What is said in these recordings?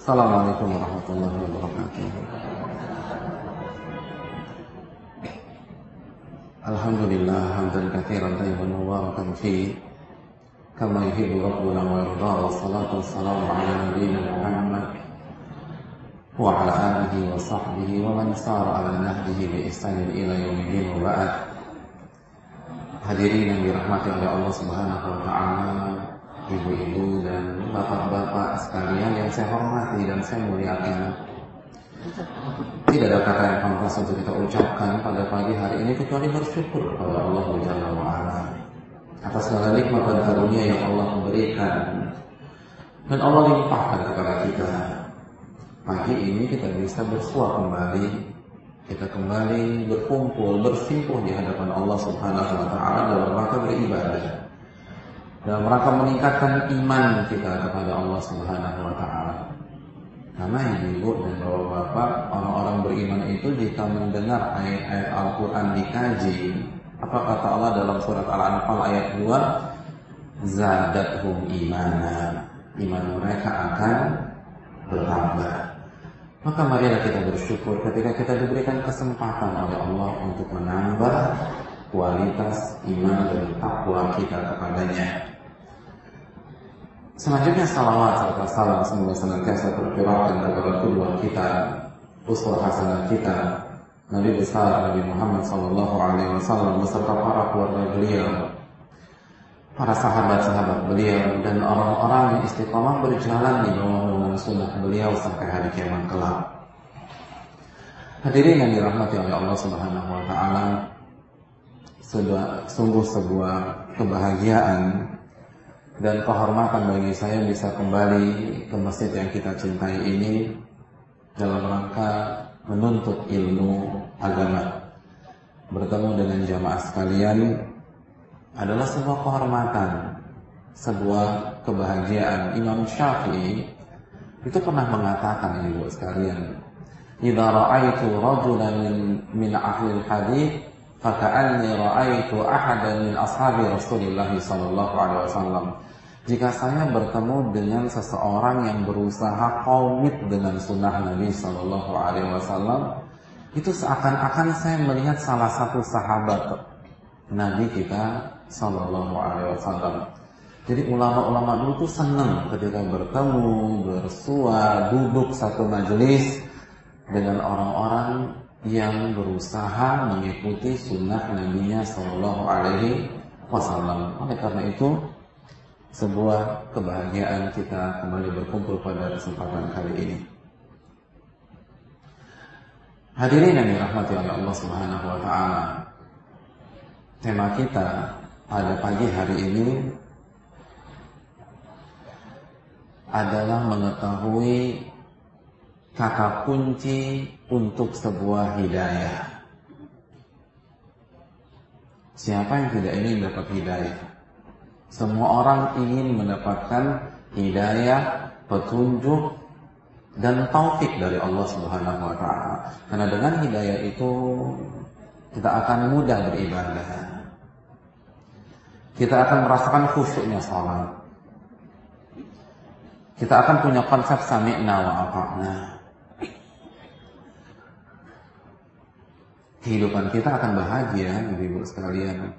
Assalamualaikum warahmatullahi wabarakatuh. Alhamdulillah hamdan katsiran tayyiban mubarakan fi kama yuhibbu rabbuna wa yarda wa salatu ala nabiyyina Muhammad wa ala alihi wa sahbihi wa man ala nahjihi bi ihsanin ila ba'd. Hadirin yang dirahmati Allah Subhanahu wa taala, ibu-ibu dan bapak-bapak sekalian yang saya hormati dan saya muliakan. Tidak ada kata yang pantas untuk kita ucapkan pada pagi hari ini kecuali bersyukur kepada Allah Jalla wa'ala atas segala nikmat dan karunia yang Allah berikan dan Allah limpahkan kepada kita. Pagi ini kita bisa bersua kembali, kita kembali berkumpul, bersimpuh di hadapan Allah Subhanahu wa taala dalam rangka beribadah. Dalam rangka meningkatkan iman kita kepada Allah Subhanahu wa taala. Karena ibu dan bapak-bapak orang-orang beriman itu jika mendengar ayat-ayat Al-Quran dikaji, apa kata Allah dalam surat Al-Anfal ayat 2? Zadathum imana. Iman mereka akan bertambah. Maka marilah kita bersyukur ketika kita diberikan kesempatan oleh Allah untuk menambah kualitas iman dan takwa kita kepadanya. Selanjutnya salawat serta salam semoga senantiasa tercurahkan kepada kedua kita, uswah hasanah kita, Nabi besar Nabi Muhammad Sallallahu Alaihi Wasallam beserta para keluarga beliau, para sahabat-sahabat beliau dan orang-orang yang istiqomah berjalan di bawah naungan sunnah beliau sampai hari kiamat kelak. Hadirin yang dirahmati oleh Allah Subhanahu Wa Taala, sungguh sebuah kebahagiaan dan kehormatan bagi saya bisa kembali ke masjid yang kita cintai ini dalam rangka menuntut ilmu agama. Bertemu dengan jamaah sekalian adalah sebuah kehormatan, sebuah kebahagiaan. Imam Syafi'i itu pernah mengatakan ibu sekalian, "Idza ra'aitu rajulan min, min ahli hadits faka'anni ra'aitu ahadan min ashabi Rasulillah sallallahu alaihi wasallam." Jika saya bertemu dengan seseorang yang berusaha komit dengan sunnah Nabi Shallallahu Alaihi Wasallam, itu seakan-akan saya melihat salah satu sahabat Nabi kita Shallallahu Alaihi Wasallam. Jadi ulama-ulama dulu tuh senang ketika bertemu, bersua, duduk satu majelis dengan orang-orang yang berusaha mengikuti sunnah Nabi-Nya Shallallahu Alaihi Wasallam. Oleh karena itu, sebuah kebahagiaan kita kembali berkumpul pada kesempatan kali ini. Hadirin yang dirahmati oleh Allah Subhanahu wa taala. Tema kita pada pagi hari ini adalah mengetahui kata kunci untuk sebuah hidayah. Siapa yang tidak ingin dapat hidayah? Semua orang ingin mendapatkan hidayah, petunjuk, dan taufik dari Allah Subhanahu wa taala. Karena dengan hidayah itu kita akan mudah beribadah. Kita akan merasakan khusyuknya salat. Kita akan punya konsep sami'na wa ata'na. Kehidupan kita akan bahagia, Ibu sekalian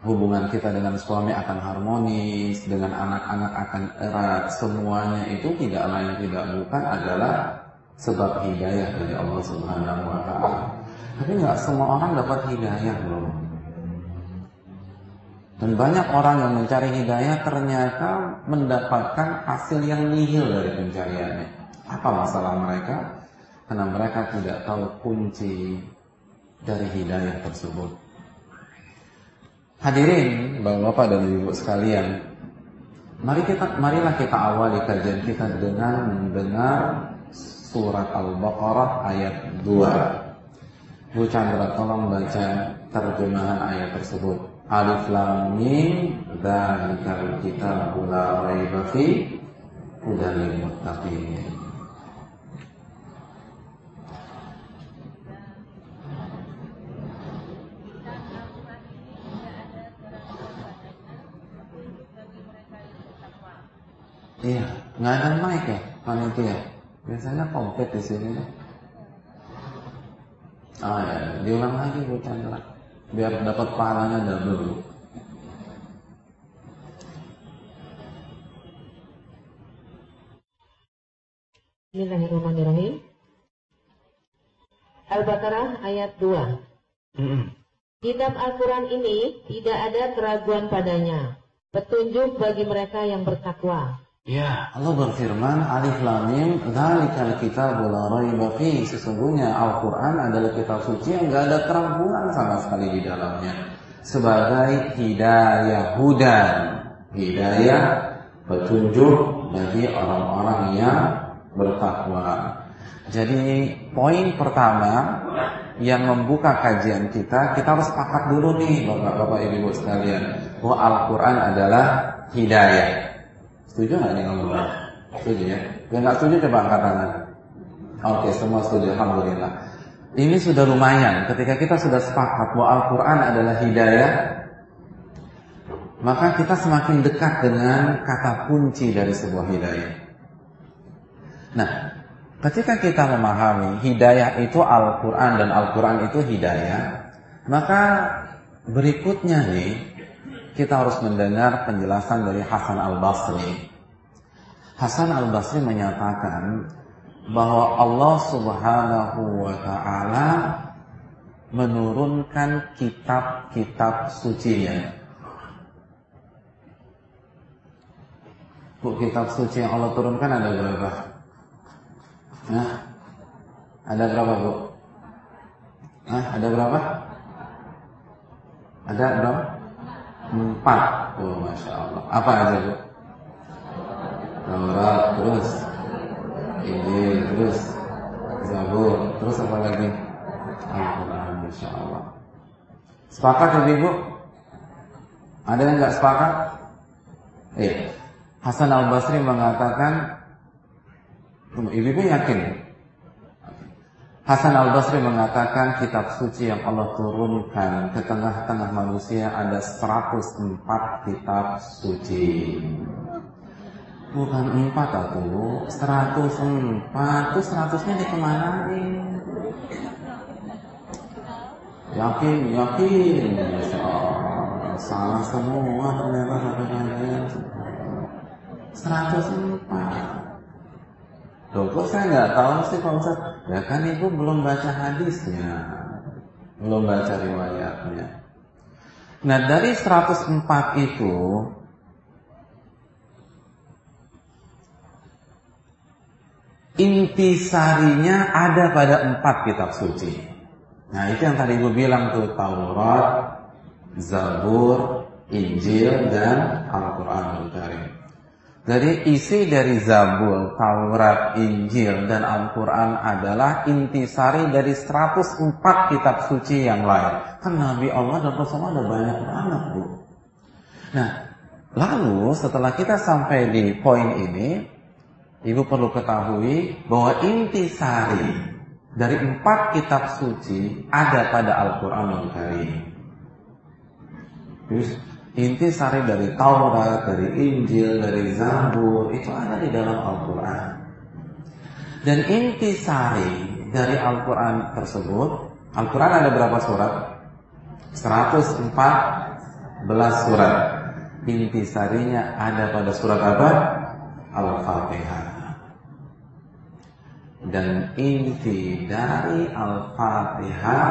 hubungan kita dengan suami akan harmonis, dengan anak-anak akan erat, semuanya itu tidak lain tidak bukan adalah sebab hidayah dari Allah Subhanahu wa taala. Tapi nggak semua orang dapat hidayah loh. Dan banyak orang yang mencari hidayah ternyata mendapatkan hasil yang nihil dari pencariannya. Apa masalah mereka? Karena mereka tidak tahu kunci dari hidayah tersebut. Hadirin, Bapak-bapak dan Ibu sekalian, mari kita marilah kita awali kajian kita dengan mendengar surat Al-Baqarah ayat 2. Bu Chandra tolong baca terjemahan ayat tersebut. Alif Lam Mim dzalikal kitabu la raiba fi hudal lil muttaqin. Iya, nggak ada mic ya. panitia? Biasanya komplit di sini. Ah ya, diulang lagi Bu Chandra. Biar dapat pahalanya double. Bismillahirrahmanirrahim. Al-Baqarah ayat 2. Kitab Al-Quran ini tidak ada keraguan padanya. Petunjuk bagi mereka yang bertakwa. Ya, Allah berfirman, Alif Lam Mim, "Dzalikal kitabul la raiba Sesungguhnya Al-Qur'an adalah kitab suci yang enggak ada keraguan sama sekali di dalamnya. Sebagai hidayah hudan, hidayah petunjuk bagi orang-orang yang bertakwa. Jadi poin pertama yang membuka kajian kita, kita harus sepakat dulu nih Bapak-bapak Ibu sekalian, bahwa Al-Qur'an adalah hidayah. Setuju nggak nih ngomong? Setuju ya? Yang nggak setuju coba angkat tangan. Oke, semua setuju. Alhamdulillah. Ini sudah lumayan. Ketika kita sudah sepakat bahwa Al-Quran adalah hidayah, maka kita semakin dekat dengan kata kunci dari sebuah hidayah. Nah, ketika kita memahami hidayah itu Al-Quran dan Al-Quran itu hidayah, maka berikutnya nih, kita harus mendengar penjelasan dari Hasan Al-Basri. Hasan Al-Basri menyatakan bahwa Allah Subhanahu wa taala menurunkan kitab-kitab sucinya Bu, kitab suci yang Allah turunkan ada berapa? Nah, ada berapa bu? Nah, ada berapa? Ada berapa? Empat. Oh, masya Allah. Apa aja bu? Taurat terus, Injil terus, Zabur terus apa lagi? Al-Quran, masya Allah. Sepakat ya ibu? Ada yang nggak sepakat? Eh, Hasan Al Basri mengatakan Ibu-ibu yakin? Hasan al-Basri mengatakan kitab suci yang Allah turunkan ke tengah-tengah manusia ada 104 kitab suci. Bukan 4 atau 104 itu 100-nya dikemanain? Yakin, yakin. Salah semua ternyata kata kalian. 104. Loh kok saya nggak tahu sih Pak Ustaz? Ya kan ibu belum baca hadisnya, belum baca riwayatnya. Nah dari 104 itu intisarinya ada pada empat kitab suci. Nah itu yang tadi ibu bilang tuh Taurat, Zabur, Injil dan Al-Quran Al-Karim. Jadi isi dari Zabur, Taurat, Injil, dan Al-Quran adalah intisari dari 104 kitab suci yang lain. Kan Nabi Allah dan Rasulullah ada banyak banget, Bu. Nah, lalu setelah kita sampai di poin ini, Ibu perlu ketahui bahwa intisari dari empat kitab suci ada pada Al-Quran Al-Karim. Inti sari dari Taurat, dari Injil, dari Zabur itu ada di dalam Al-Quran. Dan inti sari dari Al-Quran tersebut, Al-Quran ada berapa surat? 114 surat. Inti sarinya ada pada surat apa? Al-Fatihah. Dan inti dari Al-Fatihah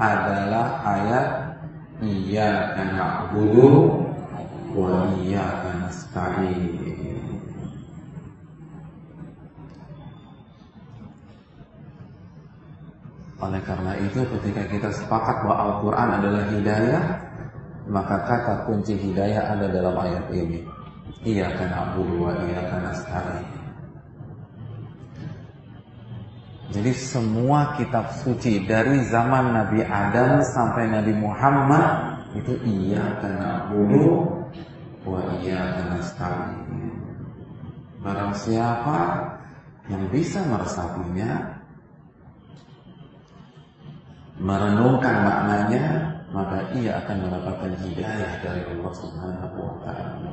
adalah ayat Iyyaka na'budu wa iyyaka nasta'in. Oleh karena itu ketika kita sepakat bahwa Al-Quran adalah hidayah Maka kata kunci hidayah ada dalam ayat ini Iyaka na'budu wa iyaka nasta'in Jadi semua kitab suci dari zaman Nabi Adam sampai Nabi Muhammad itu iya karena bulu wa iya karena sekali. Barang siapa yang bisa meresapinya, merenungkan maknanya, maka ia akan mendapatkan hidayah dari Allah Subhanahu wa taala.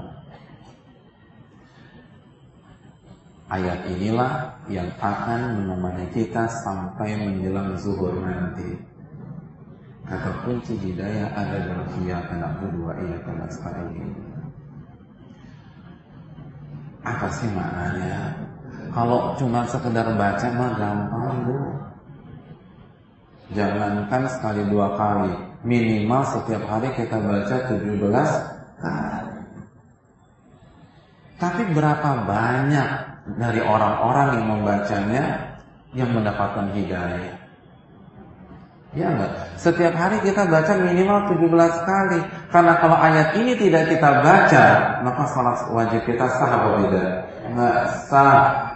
Ayat inilah yang akan menemani kita sampai menjelang zuhur nanti. Kata kunci hidayah ada dalam iya na'budu wa iyyaka nasta'in. Apa sih maknanya? Kalau cuma sekedar baca mah gampang bu. Jangankan sekali dua kali, minimal setiap hari kita baca 17 kali. Tapi berapa banyak dari orang-orang yang membacanya yang mendapatkan hidayah? Ya enggak? Setiap hari kita baca minimal 17 kali. Karena kalau ayat ini tidak kita baca, maka salat wajib kita sah atau tidak? Enggak sah.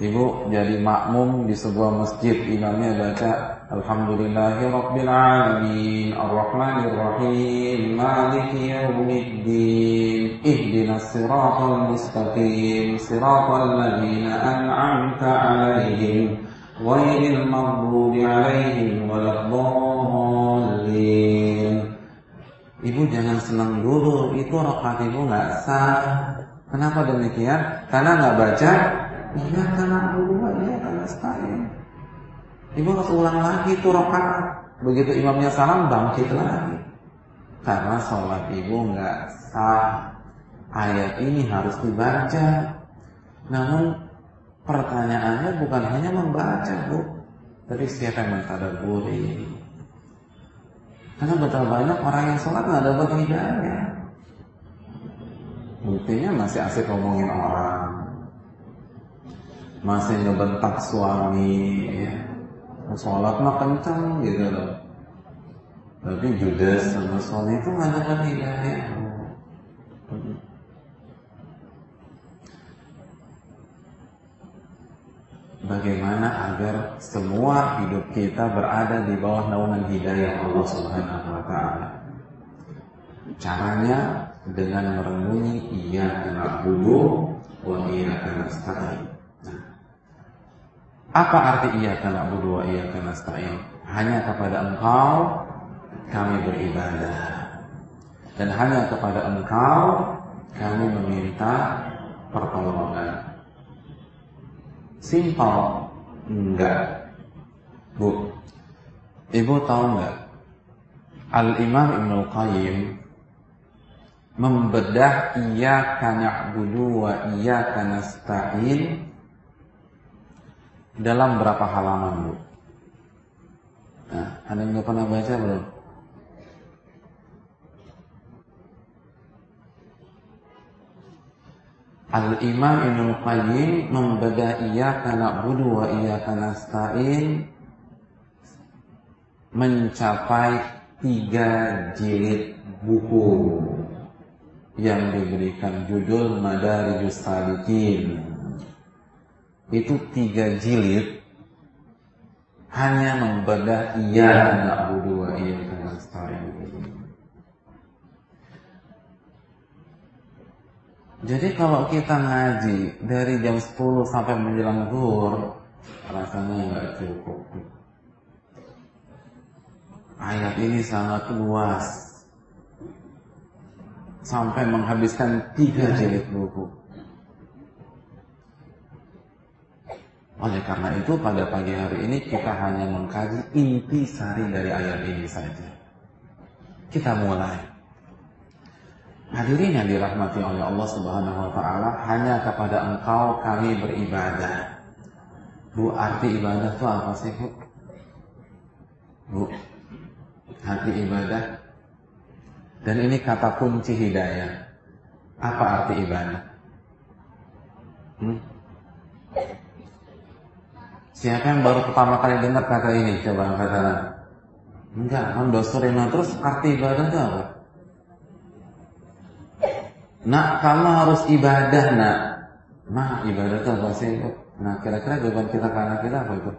Ibu jadi makmum di sebuah masjid, imamnya baca Alhamdulillahi Rabbil Alamin Ar-Rahmanir Rahim Maliki Yawmiddin Ihdinas siratal mustaqim Siratal ladhina an'amta alaihim Ghairil maghdubi alaihim Waladdallin Ibu jangan senang dulu Itu rakaat ibu nggak sah Kenapa demikian? Karena nggak baca Iya karena dulu iya karena nasta'in. Ibu harus ulang lagi itu rokaat. Begitu imamnya salam bangkit lagi. Karena sholat ibu nggak sah. Ayat ini harus dibaca. Namun pertanyaannya bukan hanya membaca bu, tapi siapa yang mentadaburi. Karena betapa banyak orang yang sholat nggak dapat hidayah. Buktinya masih asik ngomongin orang, masih ngebentak suami ya. sholat mah kencang gitu loh tapi judes sama suami itu nggak ada hidayah Bagaimana agar semua hidup kita berada di bawah naungan hidayah Allah Subhanahu wa taala? Caranya dengan merenungi iya na'budu wa iya nasta'in. Apa arti iya karena wa iya karena nasta'in? Hanya kepada engkau kami beribadah. Dan hanya kepada engkau kami meminta pertolongan. Simpel? Enggak. Bu, Ibu tahu enggak? Al-Imam Ibn Qayyim membedah iya karena wa iya nasta'in dalam berapa halaman bu? Nah, ada yang pernah baca belum? Al-Imam Ibn Qayyim membedah iyyaka na'budu wa iyyaka nasta'in mencapai tiga jilid buku yang diberikan judul Madarijus Salikin itu tiga jilid hanya membedah iya anak wa iya nasta'in. Jadi kalau kita ngaji dari jam 10 sampai menjelang zuhur rasanya nggak cukup. Ayat ini sangat luas sampai menghabiskan tiga jilid buku. Oleh karena itu pada pagi hari ini kita hanya mengkaji inti sari dari ayat ini saja. Kita mulai. Hadirin yang dirahmati oleh Allah Subhanahu wa taala, hanya kepada Engkau kami beribadah. Bu, arti ibadah itu apa sih, Bu? Bu, arti ibadah. Dan ini kata kunci hidayah. Apa arti ibadah? Hmm? Siapa yang baru pertama kali dengar kata ini? Coba angkat tangan. Enggak, kan dosorina terus arti ibadah itu apa? Nak, kamu harus ibadah, nak. Nah, ibadah itu apa sih? Nah, kira-kira jawaban kita ke anak kita apa itu?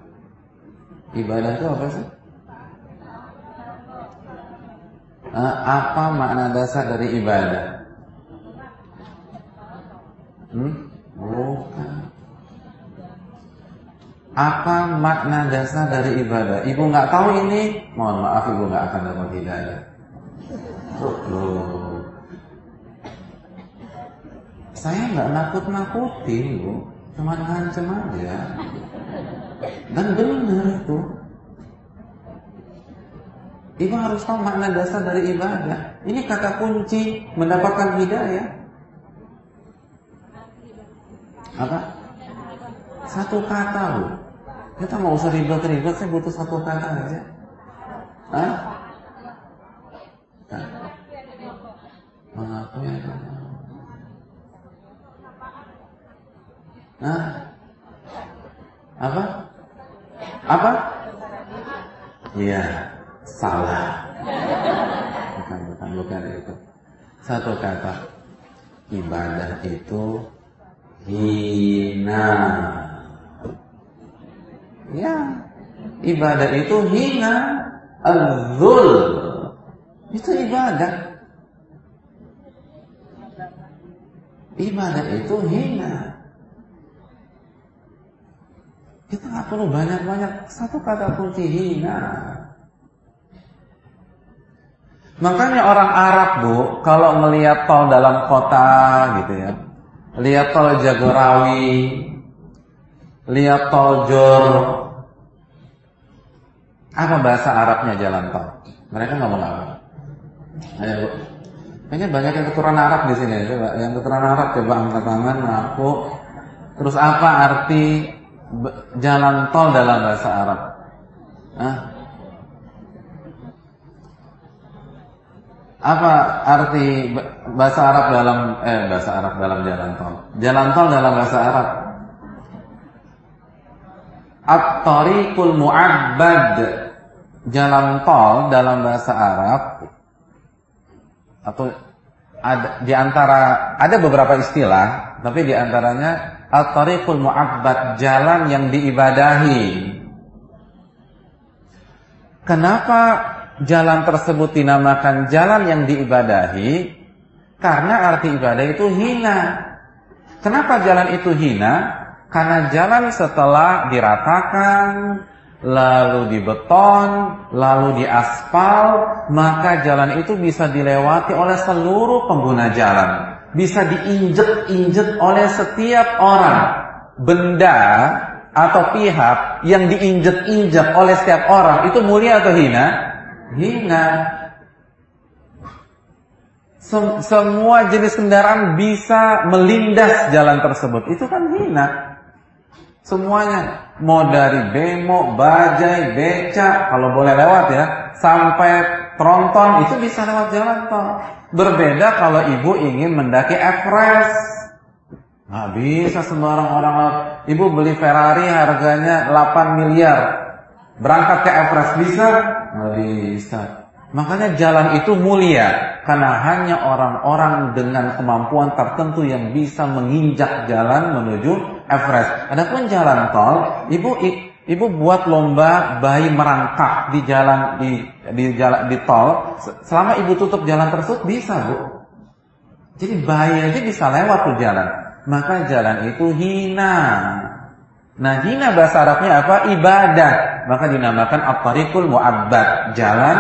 Ibadah itu apa sih? Nah, apa makna dasar dari ibadah? Hmm? Bukan. Apa makna dasar dari ibadah? Ibu nggak tahu ini, mohon maaf ibu nggak akan dapat hidayah. Saya nggak nakut-nakutin, Bu. Cuma ngancem aja. Dan benar itu. Ibu harus tahu makna dasar dari ibadah. Ini kata kunci mendapatkan hidayah. Apa? Satu kata, Bu. Kita mau usah ribet-ribet, saya butuh satu kata aja. Hah? Mengakui agama. Hah? Apa? Apa? Iya, salah. Bukan, bukan, bukan itu. Satu kata. Ibadah itu hina. Ya, ibadah itu hina. Azul. Itu ibadah. Ibadah itu hina. Kita nggak perlu banyak-banyak satu kata kunci hina. Makanya orang Arab bu, kalau melihat tol dalam kota gitu ya, lihat tol Jagorawi, lihat tol Jor, apa bahasa Arabnya jalan tol? Mereka ngomong apa? Ayo kayaknya banyak yang keturunan Arab di sini. Coba yang keturunan Arab coba angkat tangan, ngaku. Terus apa arti jalan tol dalam bahasa Arab? Hah? Apa arti bahasa Arab dalam eh bahasa Arab dalam jalan tol? Jalan tol dalam bahasa Arab. At-tariqul mu'abbad. Jalan tol dalam bahasa Arab atau ada di antara ada beberapa istilah, tapi di antaranya At-tariqul mu'abbad, jalan yang diibadahi. Kenapa jalan tersebut dinamakan jalan yang diibadahi? Karena arti ibadah itu hina. Kenapa jalan itu hina? Karena jalan setelah diratakan, lalu dibeton, lalu diaspal, maka jalan itu bisa dilewati oleh seluruh pengguna jalan bisa diinjek-injek oleh setiap orang, benda atau pihak yang diinjek-injek oleh setiap orang itu mulia atau hina? Hina. Sem semua jenis kendaraan bisa melindas jalan tersebut. Itu kan hina. Semuanya mau dari bemo, bajai, beca, kalau boleh lewat ya, sampai tronton itu bisa lewat jalan tol. Berbeda kalau ibu ingin mendaki Everest. Nggak bisa sembarang orang Ibu beli Ferrari harganya 8 miliar. Berangkat ke Everest bisa? Nggak bisa. Makanya jalan itu mulia karena hanya orang-orang dengan kemampuan tertentu yang bisa menginjak jalan menuju Everest. Adapun jalan tol, ibu ibu buat lomba bayi merangkak di jalan di di jalan di tol. Selama ibu tutup jalan tersebut bisa bu. Jadi bayi aja bisa lewat tuh jalan. Maka jalan itu hina. Nah hina bahasa Arabnya apa? Ibadah. Maka dinamakan at-tariqul. Jalan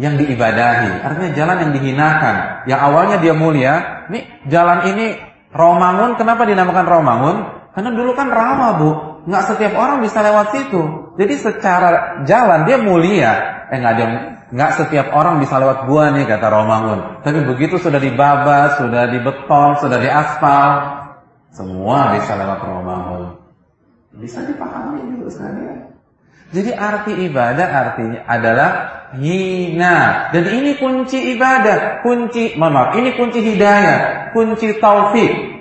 yang diibadahi. Artinya jalan yang dihinakan. Yang awalnya dia mulia. Nih jalan ini Romangun. Kenapa dinamakan Romangun? Karena dulu kan rawa bu. Nggak setiap orang bisa lewat situ. Jadi secara jalan dia mulia. Eh nggak dia nggak setiap orang bisa lewat gua nih kata Romangun. Tapi begitu sudah dibabas, sudah dibeton, sudah diaspal, semua bisa lewat Romangun. Bisa dipahami dulu sekalian. Jadi arti ibadah artinya adalah hina. Dan ini kunci ibadah, kunci mohon ini kunci hidayah, kunci taufik.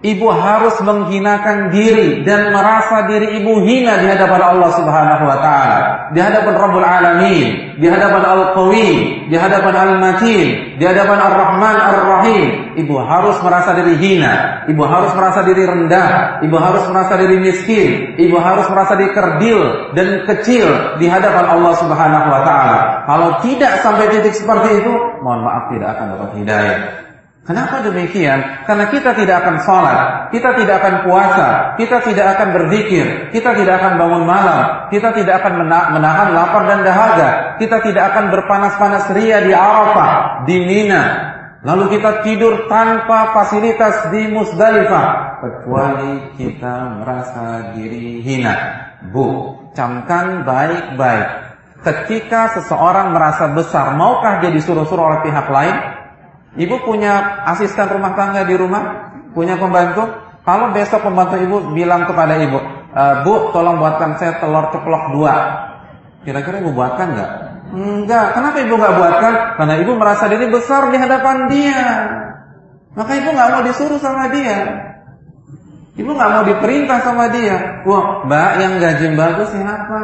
Ibu harus menghinakan diri dan merasa diri ibu hina di hadapan Allah Subhanahu wa taala, di hadapan Rabbul Alamin, di hadapan Al-Qawi, di hadapan Al-Matin, di hadapan Ar-Rahman Ar-Rahim. Ibu harus merasa diri hina, ibu harus merasa diri rendah, ibu harus merasa diri miskin, ibu harus merasa diri kerdil dan kecil di hadapan Allah Subhanahu wa taala. Kalau tidak sampai titik seperti itu, mohon maaf tidak akan dapat hidayah. Kenapa demikian? Karena kita tidak akan sholat, kita tidak akan puasa, kita tidak akan berzikir, kita tidak akan bangun malam, kita tidak akan menahan lapar dan dahaga, kita tidak akan berpanas-panas ria di Arafah, di Mina, Lalu kita tidur tanpa fasilitas di Musdalifah kecuali kita merasa diri hina. Bu, camkan baik-baik. Ketika seseorang merasa besar, maukah dia disuruh-suruh oleh pihak lain? Ibu punya asisten rumah tangga di rumah? Punya pembantu? Kalau besok pembantu ibu bilang kepada ibu, e, Bu, tolong buatkan saya telur ceplok dua. Kira-kira ibu buatkan nggak? Enggak. Kenapa ibu nggak buatkan? Karena ibu merasa diri besar di hadapan dia. Maka ibu nggak mau disuruh sama dia. Ibu nggak mau diperintah sama dia. Wah, mbak yang gaji bagus siapa?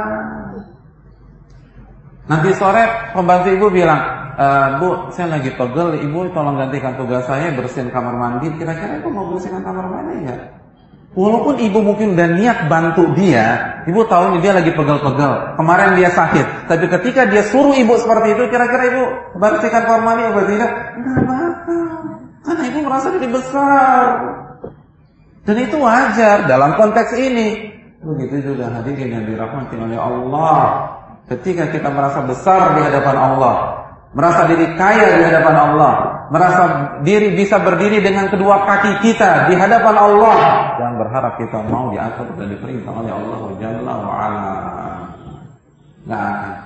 Nanti sore pembantu ibu bilang, e, Bu, saya lagi pegel, ibu tolong gantikan tugas saya bersihin kamar mandi. Kira-kira ibu mau bersihkan kamar mandi nggak? Walaupun ibu mungkin udah niat bantu dia, ibu tahu nih dia lagi pegel-pegel. Kemarin dia sakit, tapi ketika dia suruh ibu seperti itu, kira-kira ibu bersihkan kamar mandi apa tidak? Enggak bakal. Karena ibu merasa diri besar. Dan itu wajar dalam konteks ini. Begitu juga hadirin yang dirahmati oleh Allah. Ketika kita merasa besar di hadapan Allah, merasa diri kaya di hadapan Allah, merasa diri bisa berdiri dengan kedua kaki kita di hadapan Allah, yang berharap kita mau diatur dan diperintah oleh Allah Jalla wa ala. Akan.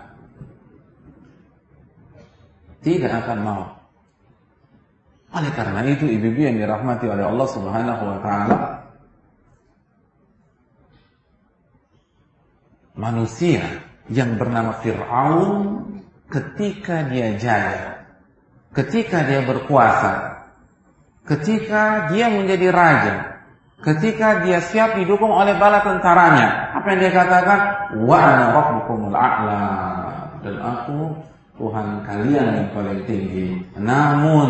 Tidak akan mau. Oleh karena itu ibu-ibu yang dirahmati oleh Allah Subhanahu wa taala manusia yang bernama Fir'aun ketika dia jaya, ketika dia berkuasa, ketika dia menjadi raja, ketika dia siap didukung oleh bala tentaranya, apa yang dia katakan? Wa ana rabbukumul a'la dan aku Tuhan kalian yang paling tinggi. Namun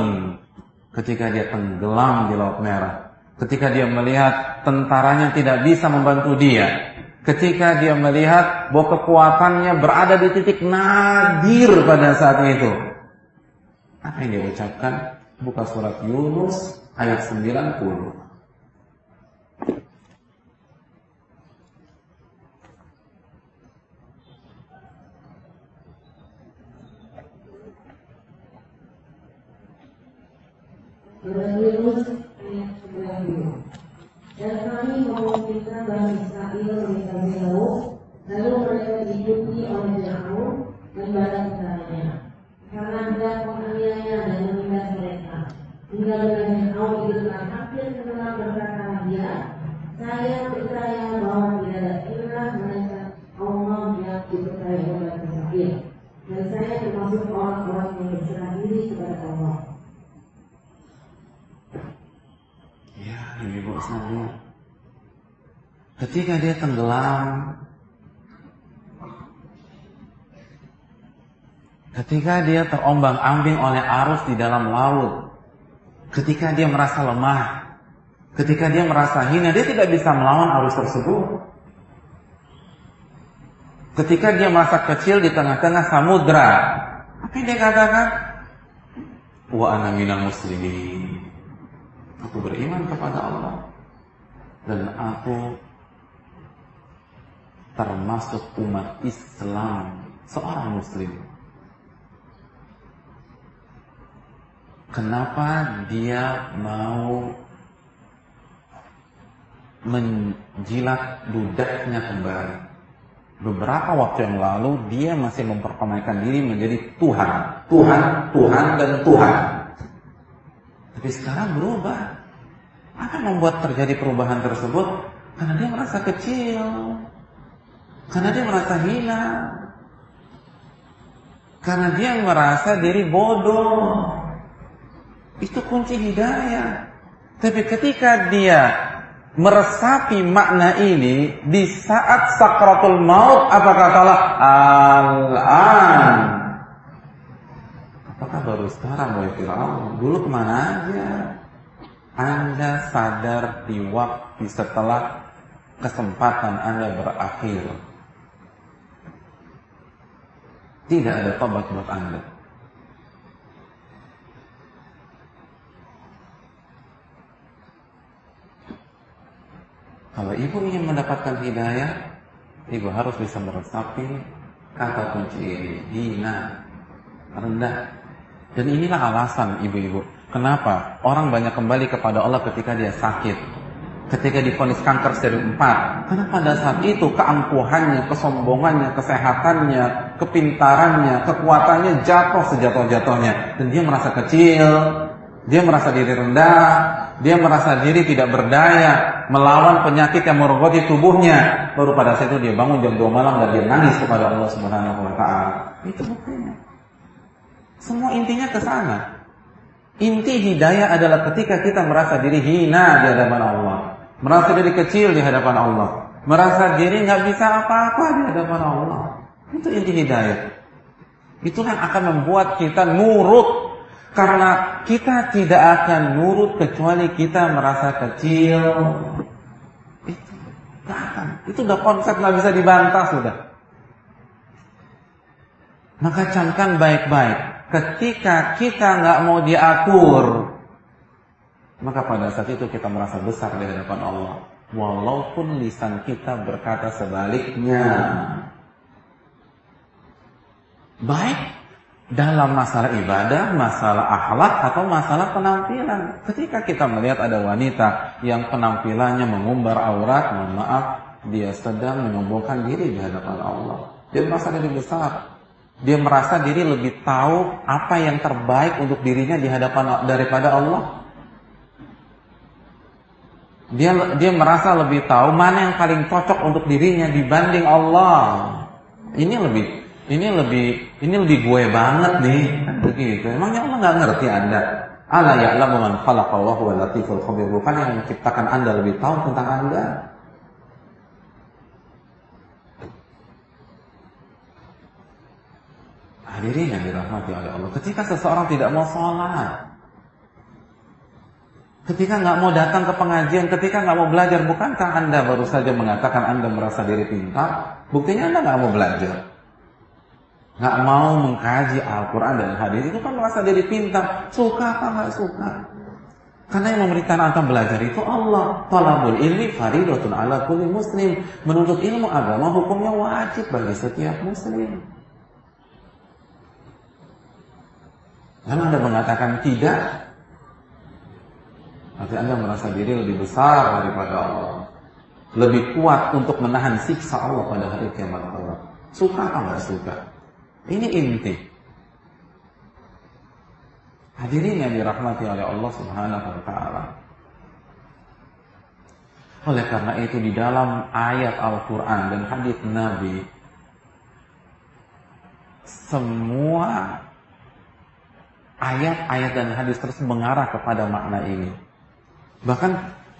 ketika dia tenggelam di laut merah, ketika dia melihat tentaranya tidak bisa membantu dia, ketika dia melihat bahwa kekuatannya berada di titik nadir pada saat itu. Apa yang dia ucapkan? Buka surat Yunus ayat 90. Surat Yunus ayat 90. Dan kami memungkinkan Bani Israel melintasi laut, lalu mereka diikuti oleh Fir'aun dan bala tentaranya. Karena hendak menganiaya dan menindas mereka. Hingga dengan Fir'aun itu telah hampir tenggelam berkata dia, saya percaya bahwa tidak ada ilah melainkan Allah yang dipercaya oleh Israel. Dan saya termasuk orang-orang yang berserah diri kepada Allah. Ya, ibu sekalian. Ketika dia tenggelam, ketika dia terombang-ambing oleh arus di dalam laut, ketika dia merasa lemah, ketika dia merasa hina, dia tidak bisa melawan arus tersebut. Ketika dia merasa kecil di tengah-tengah samudra, yang dia katakan? Wa ana minal muslimin. Aku beriman kepada Allah dan aku termasuk umat Islam, seorang muslim. Kenapa dia mau menjilat dudaknya kembali? Beberapa waktu yang lalu dia masih memperkenalkan diri menjadi Tuhan, Tuhan, Tuhan dan Tuhan. Tapi sekarang berubah. Apa membuat terjadi perubahan tersebut? Karena dia merasa kecil. Karena dia merasa hina. Karena dia merasa diri bodoh. Itu kunci hidayah. Tapi ketika dia meresapi makna ini di saat sakratul maut apa Allah? Al-an Apakah baru sekarang wahai Fir'aun? Dulu ke mana aja? Anda sadar di waktu setelah kesempatan Anda berakhir. Tidak ada tobat buat Anda. Kalau ibu ingin mendapatkan hidayah, ibu harus bisa meresapi kata kunci ini, hina, rendah, dan inilah alasan ibu-ibu. Kenapa? Orang banyak kembali kepada Allah ketika dia sakit. Ketika difonis kanker seri 4. Karena pada saat itu keangkuhannya, kesombongannya, kesehatannya, kepintarannya, kekuatannya jatuh sejatuh-jatuhnya. Dan dia merasa kecil, dia merasa diri rendah, dia merasa diri tidak berdaya melawan penyakit yang merogoti tubuhnya. Baru pada saat itu dia bangun jam 2 malam dan dia nangis kepada Allah Subhanahu wa taala. Itu buktinya. Semua intinya ke sana. Inti hidayah adalah ketika kita merasa diri hina di hadapan Allah. Merasa diri kecil di hadapan Allah. Merasa diri nggak bisa apa-apa di hadapan Allah. Itu inti hidayah. Itulah yang akan membuat kita nurut. Karena kita tidak akan nurut kecuali kita merasa kecil. Itu akan. Itu udah konsep nggak bisa dibantah sudah. Maka camkan baik-baik ketika kita nggak mau diatur, maka pada saat itu kita merasa besar di hadapan Allah. Walaupun lisan kita berkata sebaliknya. Baik dalam masalah ibadah, masalah akhlak atau masalah penampilan. Ketika kita melihat ada wanita yang penampilannya mengumbar aurat, mohon maaf, dia sedang menyombongkan diri di hadapan Allah. Dia merasa diri besar. Dia merasa diri lebih tahu apa yang terbaik untuk dirinya di hadapan daripada Allah. Dia dia merasa lebih tahu mana yang paling cocok untuk dirinya dibanding Allah. Ini lebih ini lebih ini lebih gue banget nih kan begitu. Emangnya Allah nggak ngerti Anda? Ala ya'lamu man khalaqa wa huwa latiful khabir. Bukan yang menciptakan Anda lebih tahu tentang Anda. Hadirin yang dirahmati oleh Allah. Ketika seseorang tidak mau sholat, ketika nggak mau datang ke pengajian, ketika nggak mau belajar, bukankah anda baru saja mengatakan anda merasa diri pintar? Buktinya anda nggak mau belajar, nggak mau mengkaji Al-Quran dan hadis itu kan merasa diri pintar. Suka apa nggak suka? Karena yang memerintahkan anda belajar itu Allah. Talabul ilmi faridatun ala kulli muslim. Menuntut ilmu agama hukumnya wajib bagi setiap muslim. Karena Anda mengatakan tidak, nanti Anda merasa diri lebih besar daripada Allah. Lebih kuat untuk menahan siksa Allah pada hari kiamat Allah. Suka atau nggak suka? Ini inti. Hadirin yang dirahmati oleh Allah Subhanahu wa taala. Oleh karena itu di dalam ayat Al-Qur'an dan hadis Nabi semua ayat-ayat dan hadis tersebut mengarah kepada makna ini. Bahkan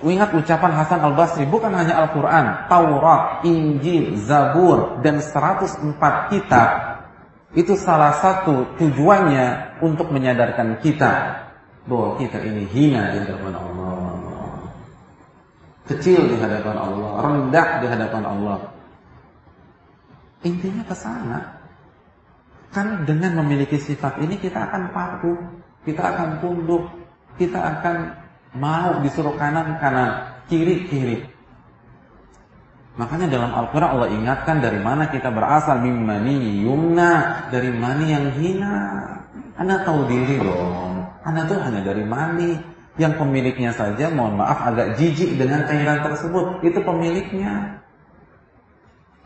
ingat ucapan Hasan Al-Basri bukan hanya Al-Quran, Taurat, Injil, Zabur, dan 104 kitab. Itu salah satu tujuannya untuk menyadarkan kita bahwa kita ini hina di hadapan Allah. Kecil di hadapan Allah, rendah di hadapan Allah. Intinya ke sana. Kan dengan memiliki sifat ini kita akan patuh, kita akan tunduk, kita akan mau disuruh kanan kanan, kiri kiri. Makanya dalam Al-Quran Allah ingatkan dari mana kita berasal mimani yumna dari mani yang hina. Anda tahu diri dong. Anda tuh hanya dari mani yang pemiliknya saja mohon maaf agak jijik dengan cairan tersebut. Itu pemiliknya.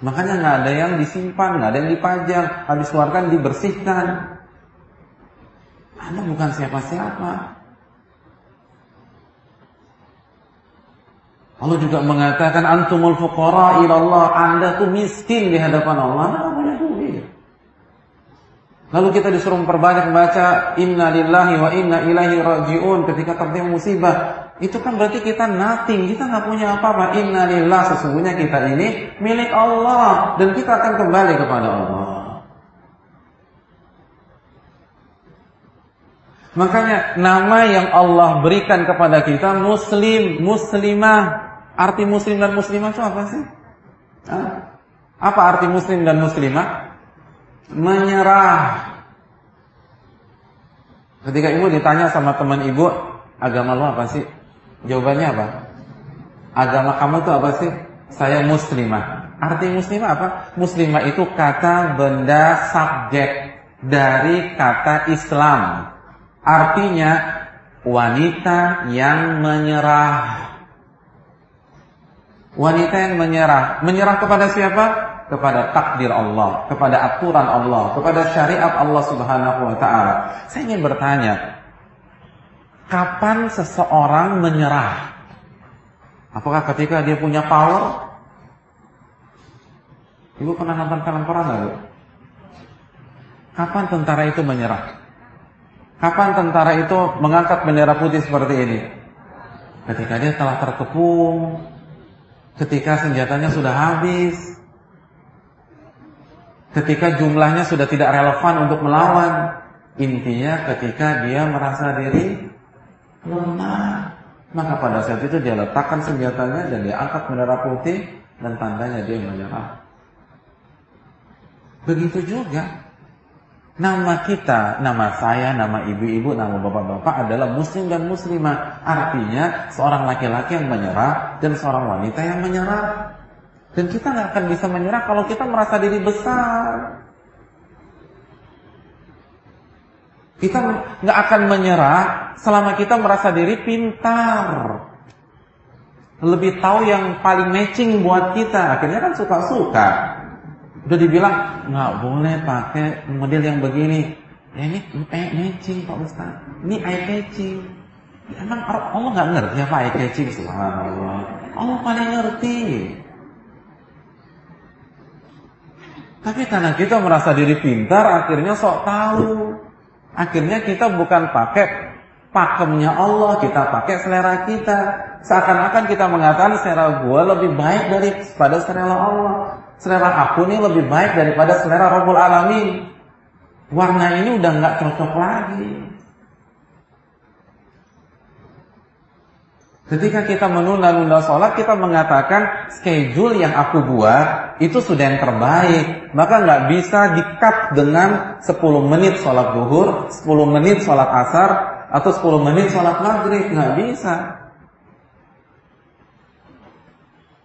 Makanya nggak ada yang disimpan, nggak ada yang dipajang, habis keluarkan dibersihkan. Anda bukan siapa-siapa. Allah juga mengatakan antumul fuqara ilallah, Anda tuh miskin di hadapan Allah, duit. Lalu kita disuruh memperbanyak membaca inna lillahi wa inna ilaihi rajiun ketika tertimpa musibah itu kan berarti kita nothing, kita nggak punya apa-apa. Innalillah sesungguhnya kita ini milik Allah dan kita akan kembali kepada Allah. Makanya nama yang Allah berikan kepada kita muslim, muslimah. Arti muslim dan muslimah itu apa sih? Apa arti muslim dan muslimah? Menyerah. Ketika ibu ditanya sama teman ibu, agama lo apa sih? Jawabannya apa? Agama kamu itu apa sih? Saya muslimah. Arti muslimah apa? Muslimah itu kata benda subjek dari kata Islam. Artinya wanita yang menyerah. Wanita yang menyerah. Menyerah kepada siapa? Kepada takdir Allah, kepada aturan Allah, kepada syariat Allah Subhanahu wa taala. Saya ingin bertanya, kapan seseorang menyerah? Apakah ketika dia punya power? Ibu pernah nonton film perang enggak, Kapan tentara itu menyerah? Kapan tentara itu mengangkat bendera putih seperti ini? Ketika dia telah terkepung, ketika senjatanya sudah habis, ketika jumlahnya sudah tidak relevan untuk melawan. Intinya ketika dia merasa diri lemah, maka pada saat itu dia letakkan senjatanya dan dia angkat bendera putih dan tandanya dia menyerah. Begitu juga Nama kita, nama saya, nama ibu-ibu, nama bapak-bapak adalah muslim dan muslimah. Artinya seorang laki-laki yang menyerah dan seorang wanita yang menyerah. Dan kita nggak akan bisa menyerah kalau kita merasa diri besar. Kita nggak akan menyerah selama kita merasa diri pintar. Lebih tahu yang paling matching buat kita. Akhirnya kan suka-suka. Udah dibilang nggak boleh pakai model yang begini. Ya ini eye catching Pak Ustaz. Ini eye catching. Ya, emang Allah nggak ngerti apa eye catching? Subhanallah. Allah paling ngerti. Tapi karena kita merasa diri pintar, akhirnya sok tahu. Akhirnya kita bukan pakai pakemnya Allah, kita pakai selera kita. Seakan-akan kita mengatakan selera gua lebih baik daripada selera Allah selera aku ini lebih baik daripada selera Rabbul Alamin. Warna ini udah nggak cocok lagi. Ketika kita menunda-nunda sholat, kita mengatakan schedule yang aku buat itu sudah yang terbaik. Maka nggak bisa di-cut dengan 10 menit sholat zuhur, 10 menit sholat asar, atau 10 menit sholat maghrib. Nggak bisa.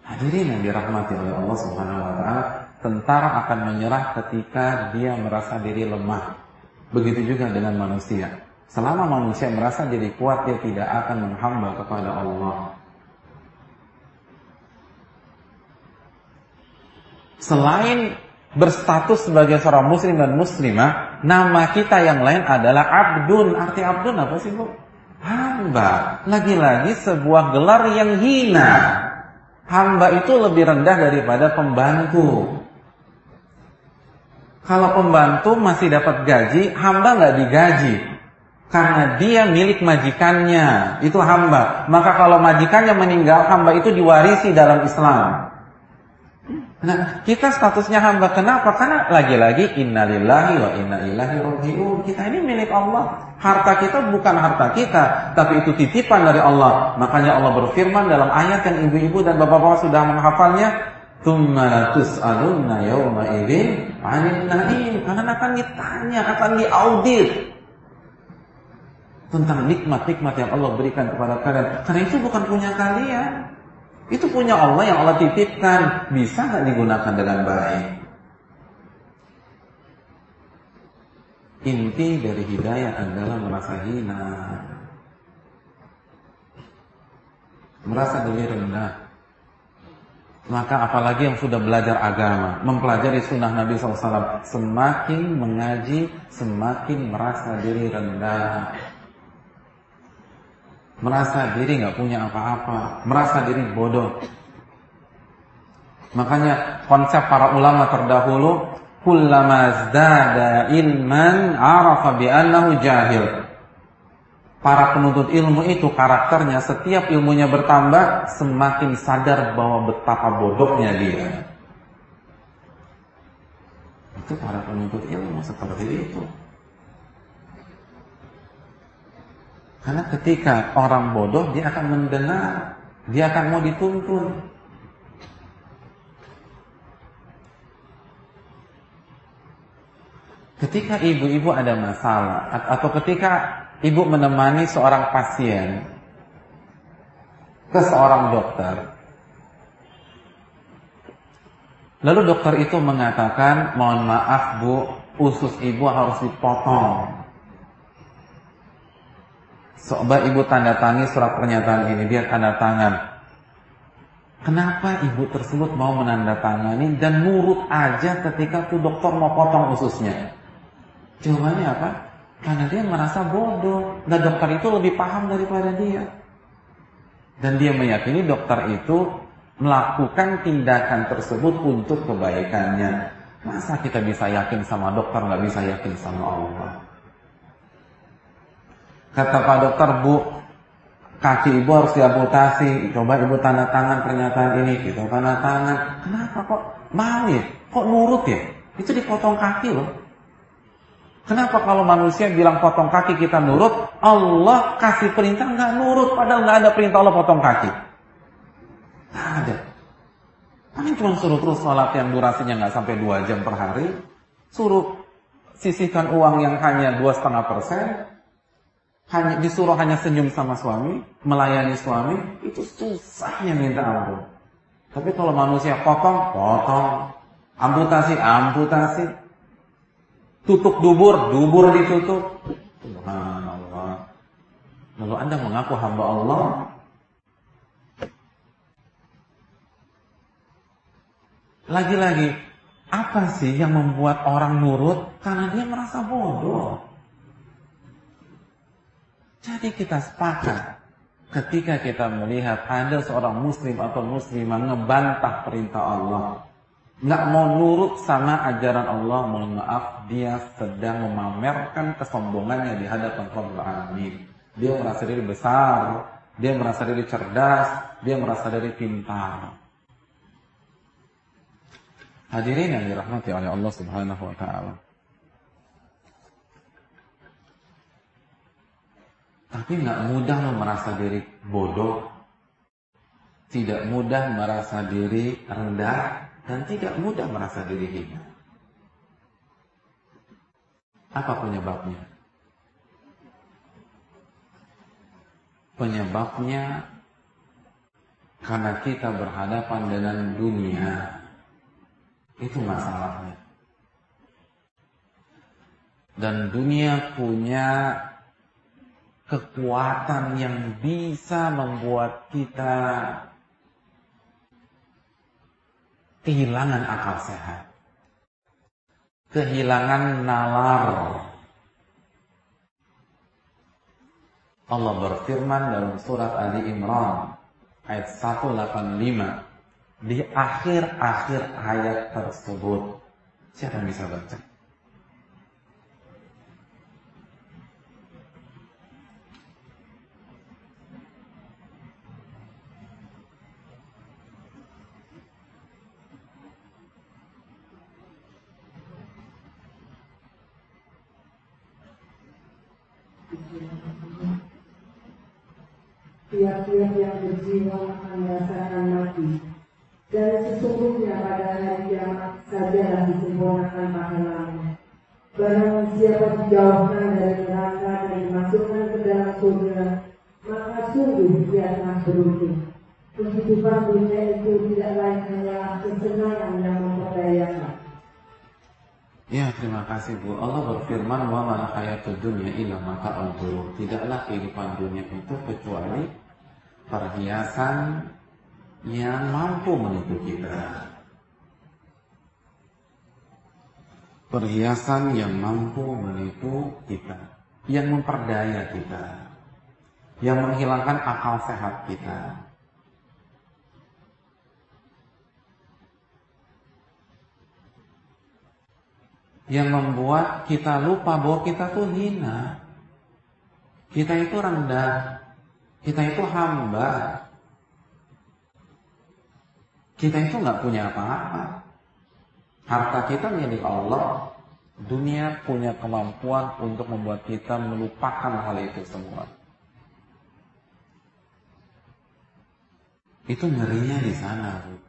Hadirin yang dirahmati oleh Allah Subhanahu wa taala, tentara akan menyerah ketika dia merasa diri lemah. Begitu juga dengan manusia. Selama manusia merasa diri kuat, dia tidak akan menghamba kepada Allah. Selain berstatus sebagai seorang muslim dan muslimah, nama kita yang lain adalah abdun. Arti abdun apa sih, Bu? Hamba. Lagi-lagi sebuah gelar yang hina hamba itu lebih rendah daripada pembantu. Kalau pembantu masih dapat gaji, hamba nggak digaji. Karena dia milik majikannya, itu hamba. Maka kalau majikannya meninggal, hamba itu diwarisi dalam Islam. Nah, kita statusnya hamba kenapa? Karena lagi-lagi innalillahi wa inna ilaihi. Kita ini milik Allah. Harta kita bukan harta kita, tapi itu titipan dari Allah. Makanya Allah berfirman dalam ayat yang ibu-ibu dan bapak-bapak sudah menghafalnya, "Tsumma tus'alunna yawma idzin 'anil na'im." Karena akan ditanya, akan diaudit tentang nikmat-nikmat yang Allah berikan kepada kalian. Karena itu bukan punya kalian. Itu punya Allah yang Allah titipkan. Bisa nggak digunakan dengan baik? Inti dari hidayah adalah merasa hina. Merasa diri rendah. Maka apalagi yang sudah belajar agama, mempelajari sunnah Nabi SAW, semakin mengaji, semakin merasa diri rendah merasa diri nggak punya apa-apa, merasa diri bodoh. Makanya konsep para ulama terdahulu, kullama ilman arafa bi annahu jahil. Para penuntut ilmu itu karakternya setiap ilmunya bertambah semakin sadar bahwa betapa bodohnya dia. Itu para penuntut ilmu seperti itu. Karena ketika orang bodoh dia akan mendengar, dia akan mau dituntun. Ketika ibu-ibu ada masalah atau ketika ibu menemani seorang pasien ke seorang dokter, lalu dokter itu mengatakan, "Mohon maaf, Bu, usus ibu harus dipotong." Coba ibu tanda tangi surat pernyataan ini, dia tanda tangan. Kenapa ibu tersebut mau menandatangani dan nurut aja ketika tuh dokter mau potong ususnya? Jawabannya apa? Karena dia merasa bodoh dan dokter itu lebih paham daripada dia. Dan dia meyakini dokter itu melakukan tindakan tersebut untuk kebaikannya. Masa kita bisa yakin sama dokter, nggak bisa yakin sama Allah? Kata Pak Dokter, Bu, kaki ibu harus diamputasi. Coba ibu tanda tangan pernyataan ini. Gitu, tanda tangan. Kenapa kok mau ya? Kok nurut ya? Itu dipotong kaki loh. Kenapa kalau manusia bilang potong kaki kita nurut, Allah kasih perintah nggak nurut, padahal nggak ada perintah Allah potong kaki. Nggak ada. Kami cuma suruh terus sholat yang durasinya nggak sampai dua jam per hari, suruh sisihkan uang yang hanya dua setengah persen, hanya disuruh hanya senyum sama suami, melayani suami, itu susahnya minta ampun. Tapi kalau manusia potong, potong, amputasi, amputasi, tutup dubur, dubur ditutup. Subhanallah. Lalu Anda mengaku hamba Allah, Lagi-lagi, apa sih yang membuat orang nurut? Karena dia merasa bodoh. Jadi kita sepakat ketika kita melihat ada seorang muslim atau muslimah ngebantah perintah Allah, nggak mau nurut sama ajaran Allah, mohon maaf, dia sedang memamerkan kesombongannya di hadapan Rabbul Alamin. Dia merasa diri besar, dia merasa diri cerdas, dia merasa diri pintar. Hadirin yang dirahmati oleh Allah Subhanahu wa taala. Tapi nggak mudah lo merasa diri bodoh, tidak mudah merasa diri rendah, dan tidak mudah merasa diri hina. Apa penyebabnya? Penyebabnya karena kita berhadapan dengan dunia itu masalahnya. Dan dunia punya kekuatan yang bisa membuat kita kehilangan akal sehat. Kehilangan nalar. Allah berfirman dalam surat Ali Imran ayat 185 di akhir-akhir ayat tersebut. Siapa yang bisa baca? Tiap-tiap yang berjiwa akan merasakan mati dan sesungguhnya pada hari kiamat sajalah disempurnakan pahalanya. Barang siapa dijauhkan dari neraka dan dimasukkan ke dalam surga, maka sungguh dia telah beruntung. Kehidupan dunia itu tidak lain hanyalah kesenangan yang memperdayakan. Ya, terima kasih Bu. Allah berfirman, "Wa man hayatud dunya illa mata'ul ghurur." Tidaklah kehidupan dunia itu kecuali perhiasan yang mampu menipu kita. Perhiasan yang mampu menipu kita, yang memperdaya kita, yang menghilangkan akal sehat kita. Yang membuat kita lupa bahwa kita tuh hina. Kita itu rendah. Kita itu hamba. Kita itu nggak punya apa-apa. Harta kita milik Allah. Dunia punya kemampuan untuk membuat kita melupakan hal itu semua. Itu ngerinya di sana, Bu.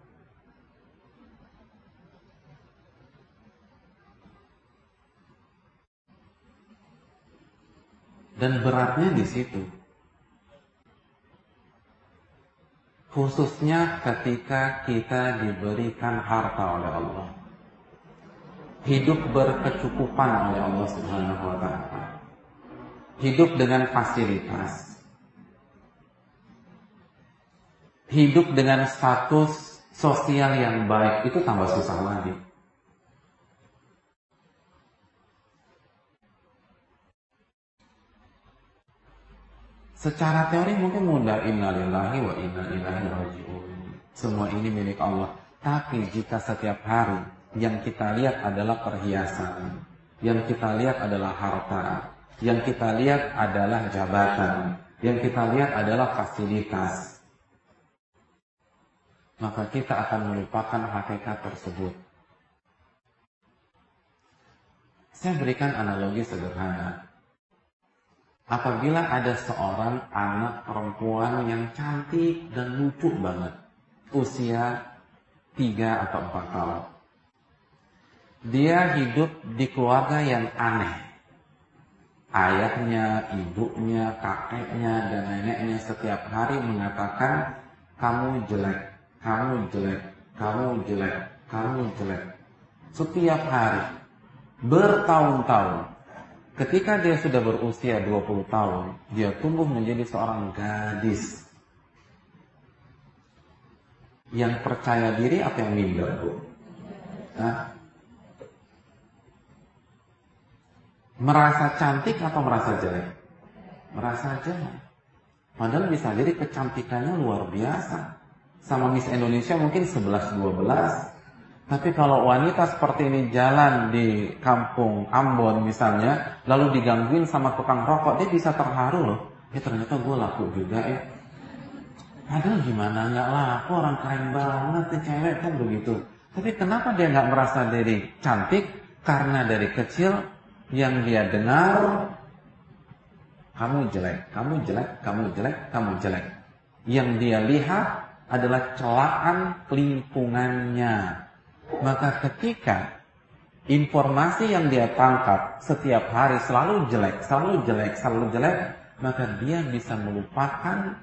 Dan beratnya di situ. khususnya ketika kita diberikan harta oleh Allah. Hidup berkecukupan oleh Allah Subhanahu wa taala. hidup dengan fasilitas, hidup dengan status sosial yang baik itu tambah susah lagi. Secara teori mungkin mudah innalillahi wa inna ilaihi rajiun. Semua ini milik Allah. Tapi jika setiap hari yang kita lihat adalah perhiasan, yang kita lihat adalah harta, yang kita lihat adalah jabatan, yang kita lihat adalah fasilitas, maka kita akan melupakan hakikat tersebut. Saya berikan analogi sederhana. Apabila ada seorang anak perempuan yang cantik dan lucu banget, usia 3 atau 4 tahun. Dia hidup di keluarga yang aneh. Ayahnya, ibunya, kakeknya, dan neneknya setiap hari mengatakan, kamu jelek, kamu jelek, kamu jelek, kamu jelek. Setiap hari, bertahun-tahun, Ketika dia sudah berusia 20 tahun, dia tumbuh menjadi seorang gadis yang percaya diri atau yang minder? Hah? Merasa cantik atau merasa jelek? Merasa jelek. Padahal bisa jadi kecantikannya luar biasa. Sama Miss Indonesia mungkin 11-12. Tapi kalau wanita seperti ini jalan di kampung Ambon misalnya, lalu digangguin sama tukang rokok, dia bisa terharu loh. Ya ternyata gue laku juga ya. Padahal gimana nggak laku, orang keren banget nih cewek kan begitu. Tapi kenapa dia nggak merasa diri cantik? Karena dari kecil yang dia dengar, kamu jelek, kamu jelek, kamu jelek, kamu jelek. Yang dia lihat adalah celaan lingkungannya maka ketika informasi yang dia tangkap setiap hari selalu jelek, selalu jelek, selalu jelek, maka dia bisa melupakan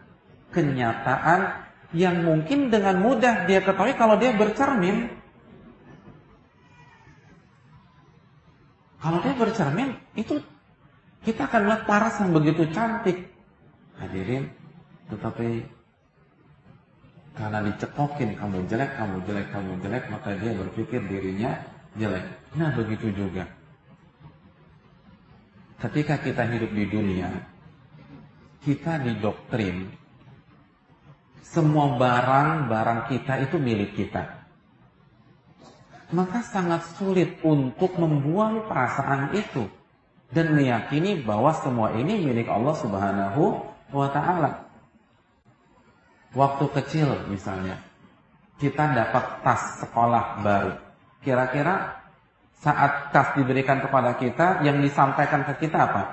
kenyataan yang mungkin dengan mudah dia ketahui kalau dia bercermin. Kalau dia bercermin, itu kita akan melihat paras yang begitu cantik. Hadirin, tetapi karena dicekokin kamu jelek, kamu jelek, kamu jelek, maka dia berpikir dirinya jelek. Nah begitu juga. Ketika kita hidup di dunia, kita didoktrin semua barang-barang kita itu milik kita. Maka sangat sulit untuk membuang perasaan itu dan meyakini bahwa semua ini milik Allah Subhanahu wa taala. Waktu kecil misalnya, kita dapat tas sekolah baru. Kira-kira saat tas diberikan kepada kita, yang disampaikan ke kita apa?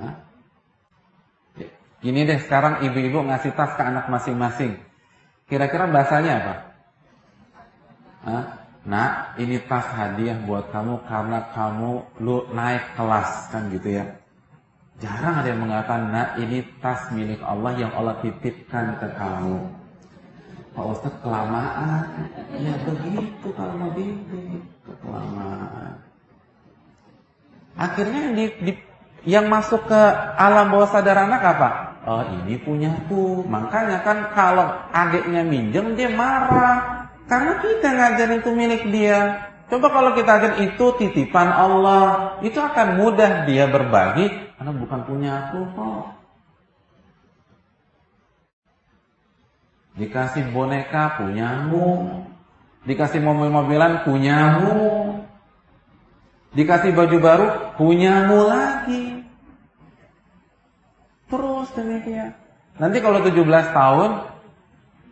Hah? Gini deh, sekarang ibu-ibu ngasih tas ke anak masing-masing. Kira-kira bahasanya apa? Hah? Nah, ini tas hadiah buat kamu karena kamu lu naik kelas kan gitu ya. Jarang ada yang mengatakan, nah ini tas milik Allah yang Allah titipkan ke kamu. Pak Ustaz kelamaan. Ya begitu kalau mau titip. Kelamaan. Akhirnya di, di, yang masuk ke alam bawah sadar anak apa? Oh ini punyaku. Makanya kan kalau adiknya minjem dia marah. Karena kita ngajarin itu milik dia. Coba kalau kita ajar itu titipan Allah, itu akan mudah dia berbagi karena bukan punya aku kok. Dikasih boneka punyamu. Dikasih mobil-mobilan punyamu. Dikasih baju baru punyamu lagi. Terus demikian. Nanti kalau 17 tahun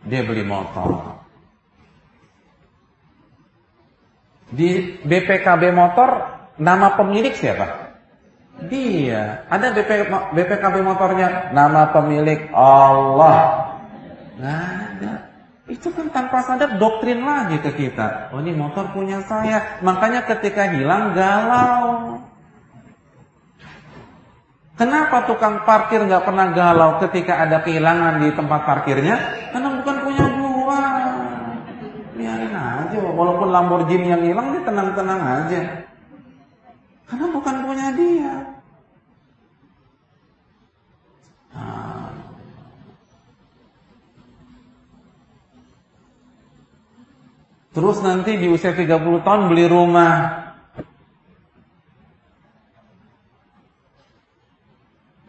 dia beli motor. Di BPKB motor nama pemilik siapa? Dia. Ada BP, BPKB motornya. Nama pemilik Allah. Nggak. Itu kan tanpa sadar doktrin lagi ke kita. Oh ini motor punya saya. Makanya ketika hilang galau. Kenapa tukang parkir nggak pernah galau ketika ada kehilangan di tempat parkirnya? Karena walaupun Lamborghini yang hilang dia tenang-tenang aja. Karena bukan punya dia. Nah. Terus nanti di usia 30 tahun beli rumah.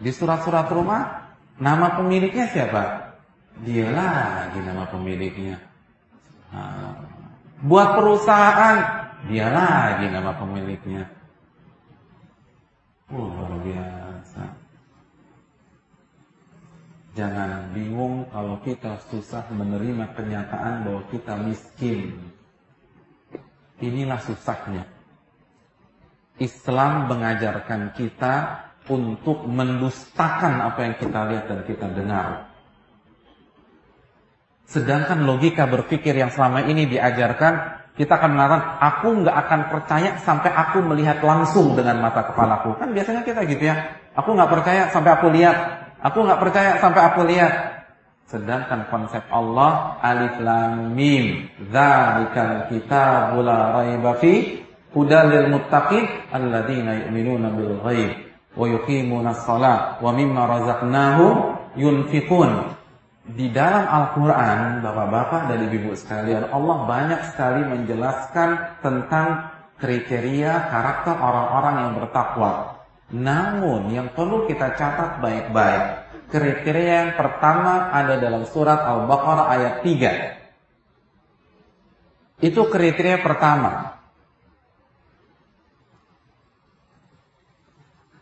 Di surat-surat rumah, nama pemiliknya siapa? Dia lagi nama pemiliknya. Nah buat perusahaan, dia lagi nama pemiliknya. Oh, luar biasa. Jangan bingung kalau kita susah menerima kenyataan bahwa kita miskin. Inilah susahnya. Islam mengajarkan kita untuk mendustakan apa yang kita lihat dan kita dengar. Sedangkan logika berpikir yang selama ini diajarkan, kita akan mengatakan, aku nggak akan percaya sampai aku melihat langsung dengan mata kepalaku. Kan biasanya kita gitu ya. Aku nggak percaya sampai aku lihat. Aku nggak percaya sampai aku lihat. Sedangkan konsep Allah alif lam mim dzalikal kitabul la raiba fi hudal lil muttaqin bil ghaib wa yuqimuna shalah wa mimma razaqnahum yunfiqun. Di dalam Al-Qur'an Bapak-bapak dan Ibu sekalian Allah banyak sekali menjelaskan tentang kriteria karakter orang-orang yang bertakwa. Namun yang perlu kita catat baik-baik Kriteria yang pertama ada dalam surat Al-Baqarah ayat 3. Itu kriteria pertama.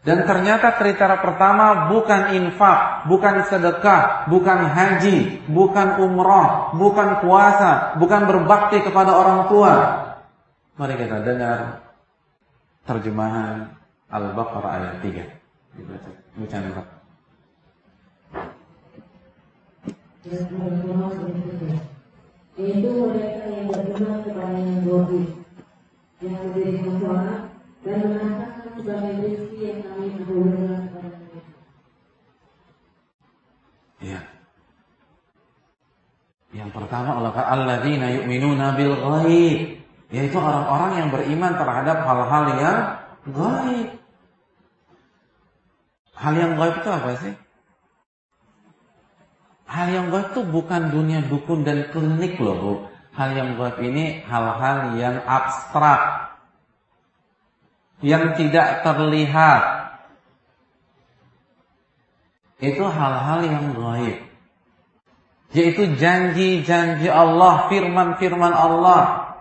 Dan ternyata kriteria pertama bukan infak, bukan sedekah, bukan haji, bukan umrah, bukan puasa, bukan berbakti kepada orang tua. Mari kita dengar terjemahan Al-Baqarah ayat 3. Dibaca. Baca yaitu mereka yang beriman kepada yang gobi yang berdiri dan yang kami turunkan kepada. Ya. Yang pertama Allah kata alladzina yu'minuna bil ghaib, yaitu orang-orang yang beriman terhadap hal-hal yang gaib. Hal yang gaib itu apa sih? Hal yang gaib itu bukan dunia dukun dan klinik loh bu. Hal yang gaib ini hal-hal yang abstrak. Yang tidak terlihat. Itu hal-hal yang gaib. Yaitu janji-janji Allah, firman-firman Allah.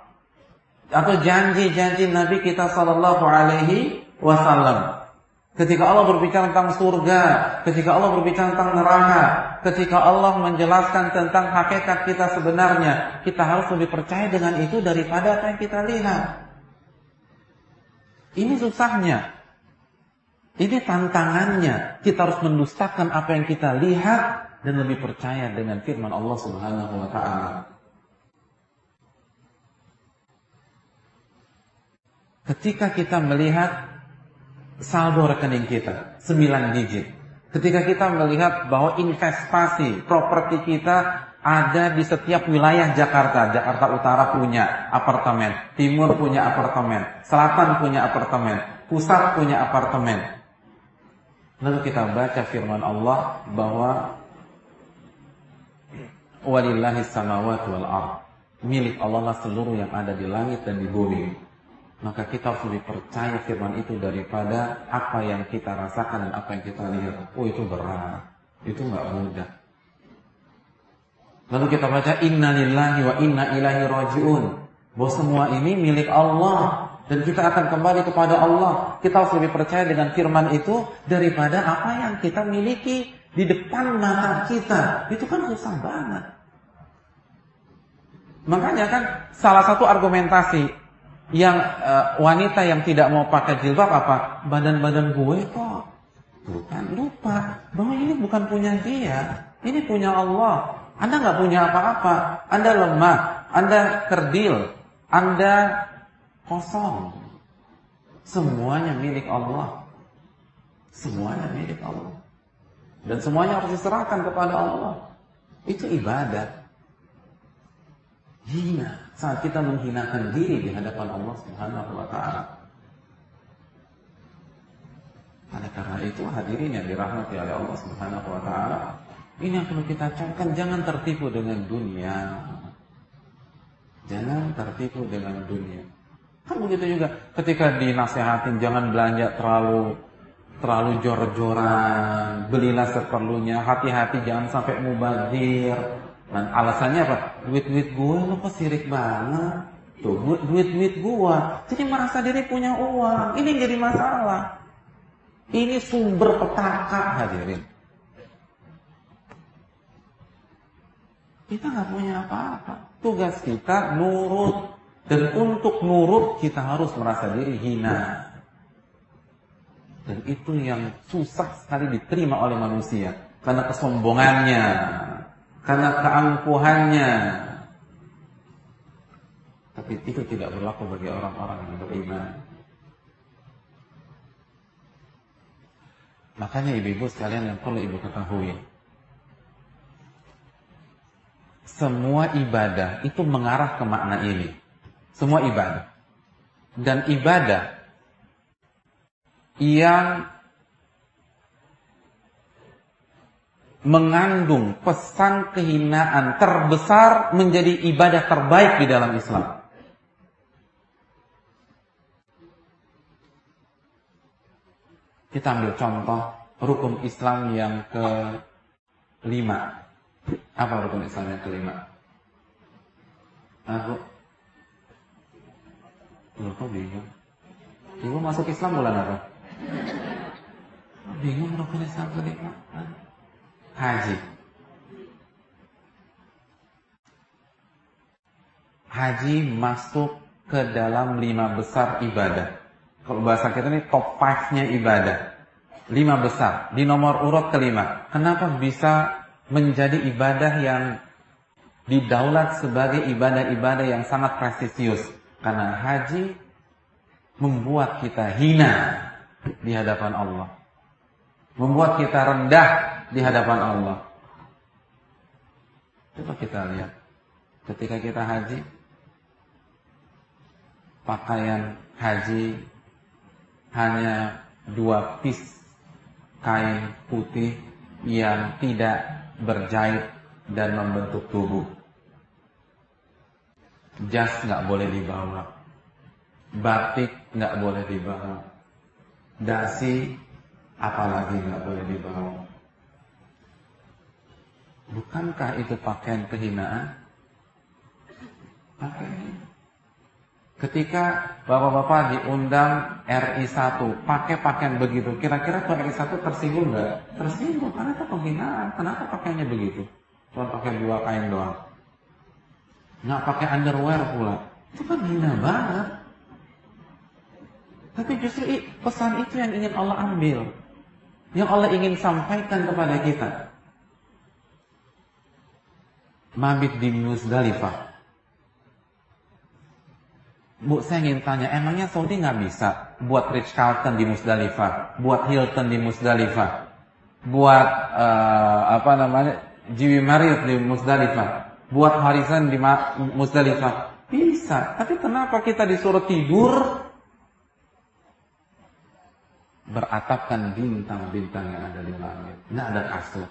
Atau janji-janji Nabi kita Sallallahu Alaihi Wasallam. Ketika Allah berbicara tentang surga, ketika Allah berbicara tentang neraka, ketika Allah menjelaskan tentang hakikat kita sebenarnya, kita harus lebih percaya dengan itu daripada apa yang kita lihat. Ini susahnya. Ini tantangannya. Kita harus mendustakan apa yang kita lihat dan lebih percaya dengan firman Allah Subhanahu wa taala. Ketika kita melihat saldo rekening kita 9 digit. Ketika kita melihat bahwa investasi properti kita ada di setiap wilayah Jakarta. Jakarta Utara punya apartemen, Timur punya apartemen, Selatan punya apartemen, Pusat punya apartemen. Lalu kita baca firman Allah bahwa walillahi samawati wal ard. Milik Allah lah seluruh yang ada di langit dan di bumi maka kita harus lebih percaya firman itu daripada apa yang kita rasakan dan apa yang kita lihat. Oh itu berat, itu nggak mudah. Lalu kita baca Inna lillahi wa inna ilahi rajiun. Bahwa semua ini milik Allah dan kita akan kembali kepada Allah. Kita harus lebih percaya dengan firman itu daripada apa yang kita miliki di depan mata kita. Itu kan susah banget. Makanya kan salah satu argumentasi yang uh, wanita yang tidak mau pakai jilbab apa? Badan-badan gue kok. Bukan lupa bahwa ini bukan punya dia, ini punya Allah. Anda nggak punya apa-apa, Anda lemah, Anda kerdil, Anda kosong. Semuanya milik Allah. Semuanya milik Allah. Dan semuanya harus diserahkan kepada Allah. Itu ibadah hina saat kita menghinakan diri di hadapan Allah Subhanahu wa taala. Karena itu hadirin yang dirahmati oleh Allah Subhanahu wa taala, ini yang perlu kita camkan jangan tertipu dengan dunia. Jangan tertipu dengan dunia. Kan begitu juga ketika dinasehatin jangan belanja terlalu terlalu jor-joran, belilah seperlunya, hati-hati jangan sampai mubazir. Dan alasannya apa? Duit-duit gue lo kok sirik banget. Tuh, duit-duit gue. Jadi merasa diri punya uang. Ini jadi masalah. Ini sumber petaka hadirin. Kita nggak punya apa-apa. Tugas kita nurut. Dan untuk nurut kita harus merasa diri hina. Dan itu yang susah sekali diterima oleh manusia. Karena kesombongannya. Karena keangkuhannya. Tapi itu tidak berlaku bagi orang-orang yang beriman. Makanya ibu-ibu sekalian yang perlu ibu ketahui. Semua ibadah itu mengarah ke makna ini. Semua ibadah. Dan ibadah yang mengandung pesan kehinaan terbesar menjadi ibadah terbaik di dalam Islam. Kita ambil contoh rukun Islam yang kelima. Apa rukun Islam yang kelima? Aku Loh, kok bingung? Ibu masuk Islam bulan apa? Bingung rukun Islam kelima? Haji. Haji masuk ke dalam lima besar ibadah. Kalau bahasa kita ini top 5-nya ibadah. Lima besar. Di nomor urut kelima. Kenapa bisa menjadi ibadah yang didaulat sebagai ibadah-ibadah yang sangat prestisius? Karena haji membuat kita hina di hadapan Allah. Membuat kita rendah di hadapan Allah. Coba kita lihat. Ketika kita haji, pakaian haji hanya dua pis kain putih yang tidak berjahit dan membentuk tubuh. Jas nggak boleh dibawa, batik nggak boleh dibawa, dasi apalagi nggak boleh dibawa. Bukankah itu pakaian kehinaan? Pakaian Ketika bapak-bapak diundang RI 1 pakai pakaian begitu, kira-kira tuh RI 1 tersinggung nggak? Tersinggung karena itu penghinaan. Kenapa pakainya begitu? Cuma pakai dua kain doang. Nggak pakai underwear pula. Itu kan hina banget. Tapi justru pesan itu yang ingin Allah ambil. Yang Allah ingin sampaikan kepada kita. Mabit di Musdalifah Bu, saya ingin tanya, emangnya Saudi nggak bisa buat Rich Carlton di Musdalifah, buat Hilton di Musdalifah, buat uh, apa namanya Jiwi Marriott di Musdalifah, buat Harrison di Musdalifah? Bisa, tapi kenapa kita disuruh tidur beratapkan bintang-bintang yang ada di langit? Nggak ada kasur.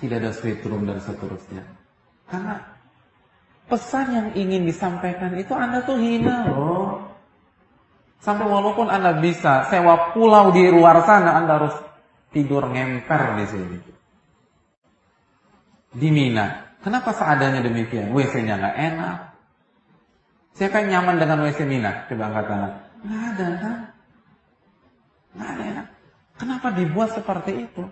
Tidak ada suite room dan seterusnya. Karena pesan yang ingin disampaikan itu Anda tuh hina loh. Sampai walaupun Anda bisa sewa pulau di luar sana, Anda harus tidur ngemper di sini. Di Mina. Kenapa seadanya demikian? WC-nya nggak enak. Siapa yang nyaman dengan WC Mina? Coba angkat tangan. Nggak ada kan? Nggak ada enak. Kenapa dibuat seperti itu?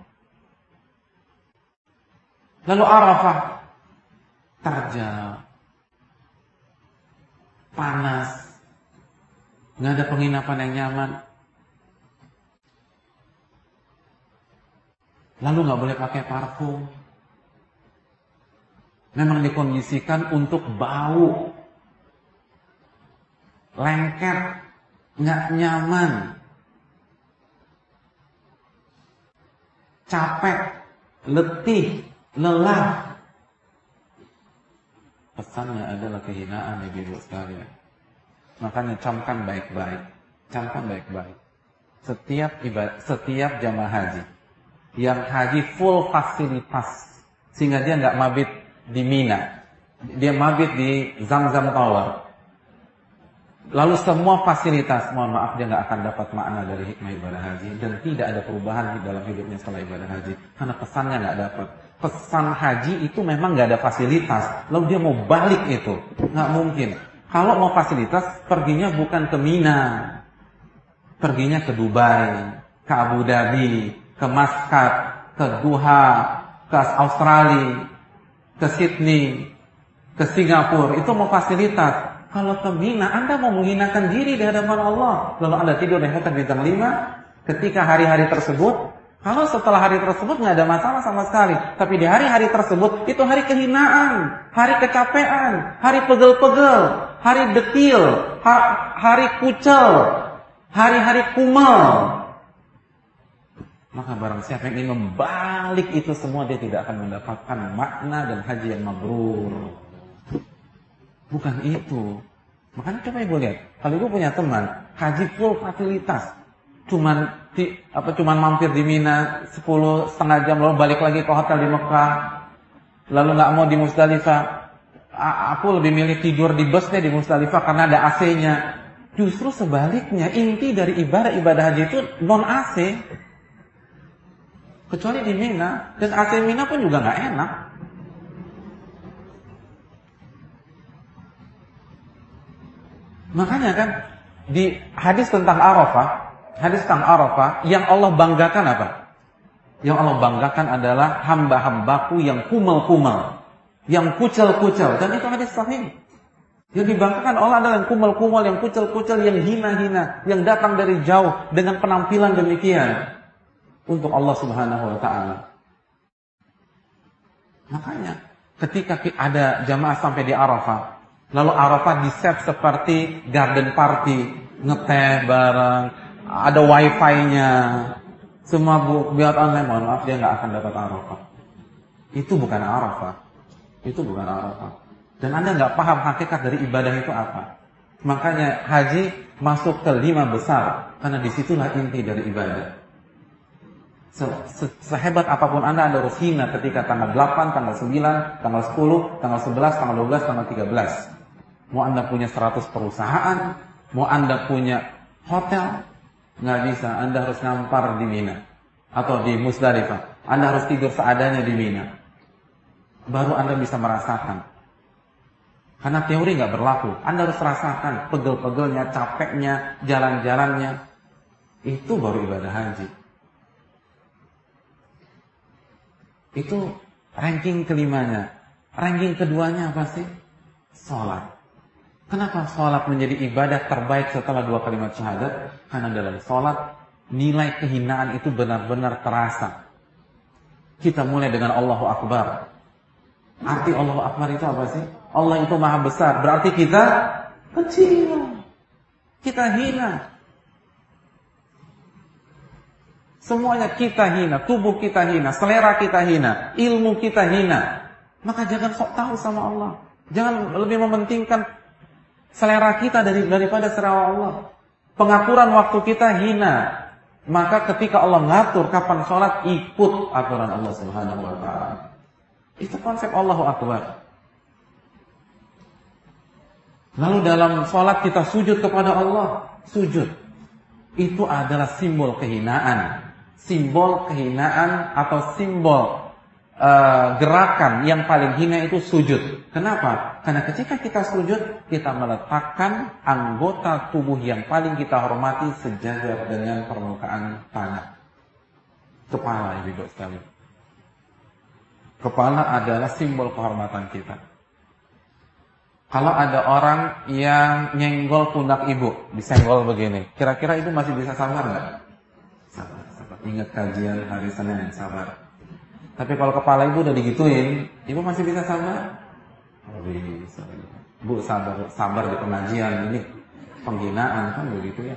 Lalu Arafah terjal, panas, nggak ada penginapan yang nyaman. Lalu nggak boleh pakai parfum. Memang dikondisikan untuk bau, lengket, nggak nyaman, capek, letih, lelah, Pesannya adalah kehinaan ibu-ibu sekalian. Makanya camkan baik-baik. Camkan baik-baik. Setiap ibadah, setiap jamaah haji yang haji full fasilitas sehingga dia nggak mabit di Mina. Dia mabit di Zamzam Tower. Lalu semua fasilitas, mohon maaf dia nggak akan dapat makna dari hikmah ibadah haji dan tidak ada perubahan di dalam hidupnya setelah ibadah haji karena pesannya nggak dapat. Pesan haji itu memang nggak ada fasilitas, lalu dia mau balik itu nggak mungkin. Kalau mau fasilitas, perginya bukan ke Mina, perginya ke Dubai, ke Abu Dhabi, ke Muscat, ke Doha, ke Australia, ke Sydney, ke Singapura. Itu mau fasilitas. Kalau ke Mina, Anda mau menghinakan diri di hadapan Allah. Lalu Anda tidur di hotel bintang 5, ketika hari-hari tersebut, kalau setelah hari tersebut nggak ada masalah sama sekali. Tapi di hari-hari tersebut, itu hari kehinaan, hari kecapean, hari pegel-pegel, hari detil, hari kucel, hari-hari kumal. Maka barang siapa yang ingin membalik itu semua, dia tidak akan mendapatkan makna dan haji yang mabrur. Bukan itu. Makanya coba ibu lihat, kalau ibu punya teman haji full fasilitas, cuman di, apa cuman mampir di Mina 10 setengah jam lalu balik lagi ke hotel di Mekah, lalu nggak mau di Musdalifah, aku lebih milih tidur di bus deh di Musdalifah karena ada AC-nya. Justru sebaliknya, inti dari ibadah-ibadah haji itu non AC. Kecuali di Mina, dan AC Mina pun juga nggak enak. Makanya kan di hadis tentang Arafah, hadis tentang Arafah yang Allah banggakan apa? Yang Allah banggakan adalah hamba-hambaku yang kumal-kumal, yang kucel-kucel dan itu hadis sahih. Yang dibanggakan Allah adalah yang kumal-kumal, yang kucel-kucel, yang hina-hina, yang datang dari jauh dengan penampilan demikian untuk Allah Subhanahu wa taala. Makanya ketika ada jamaah sampai di Arafah, Lalu Arafah di set seperti garden party, ngeteh bareng, ada wifi-nya. Semua bu, buat online, mohon maaf dia nggak akan dapat Arafah. Itu bukan Arafah. Itu bukan Arafah. Dan Anda nggak paham hakikat dari ibadah itu apa. Makanya haji masuk ke lima besar karena di situlah inti dari ibadah. Se -se Sehebat apa pun Anda, Anda harus hina ketika tanggal 8, tanggal 9, tanggal 10, tanggal 11, tanggal 12, tanggal 13. Mau Anda punya 100 perusahaan, mau Anda punya hotel, nggak bisa. Anda harus ngampar di Mina atau di Musdalifah. Anda harus tidur seadanya di Mina. Baru Anda bisa merasakan. Karena teori nggak berlaku. Anda harus rasakan pegel-pegelnya, capeknya, jalan-jalannya. Itu baru ibadah haji. Itu ranking kelimanya. Ranking keduanya apa sih? Sholat. Kenapa sholat menjadi ibadah terbaik setelah dua kalimat syahadat? Karena dalam sholat nilai kehinaan itu benar-benar terasa. Kita mulai dengan Allahu Akbar. Arti Allahu Akbar itu apa sih? Allah itu maha besar. Berarti kita kecil. Kita hina. Semuanya kita hina. Tubuh kita hina. Selera kita hina. Ilmu kita hina. Maka jangan sok tahu sama Allah. Jangan lebih mementingkan selera kita dari daripada selera Allah. Pengaturan waktu kita hina. Maka ketika Allah ngatur kapan sholat, ikut aturan Allah Subhanahu wa taala. Itu konsep Allahu Akbar. Lalu dalam sholat kita sujud kepada Allah. Sujud. Itu adalah simbol kehinaan. Simbol kehinaan atau simbol uh, gerakan yang paling hina itu sujud. Kenapa? Karena ketika kita sujud, kita meletakkan anggota tubuh yang paling kita hormati sejajar dengan permukaan tanah. Kepala, ibu sekali. Kepala adalah simbol kehormatan kita. Kalau ada orang yang nyenggol pundak ibu, disenggol begini, kira-kira itu masih bisa sabar nggak? Sabar, sabar. Ingat kajian hari Senin, sabar. Tapi kalau kepala ibu udah digituin, ibu masih bisa sabar? Oh, bisa. Bu sabar, sabar di pengajian ini penghinaan kan begitu ya.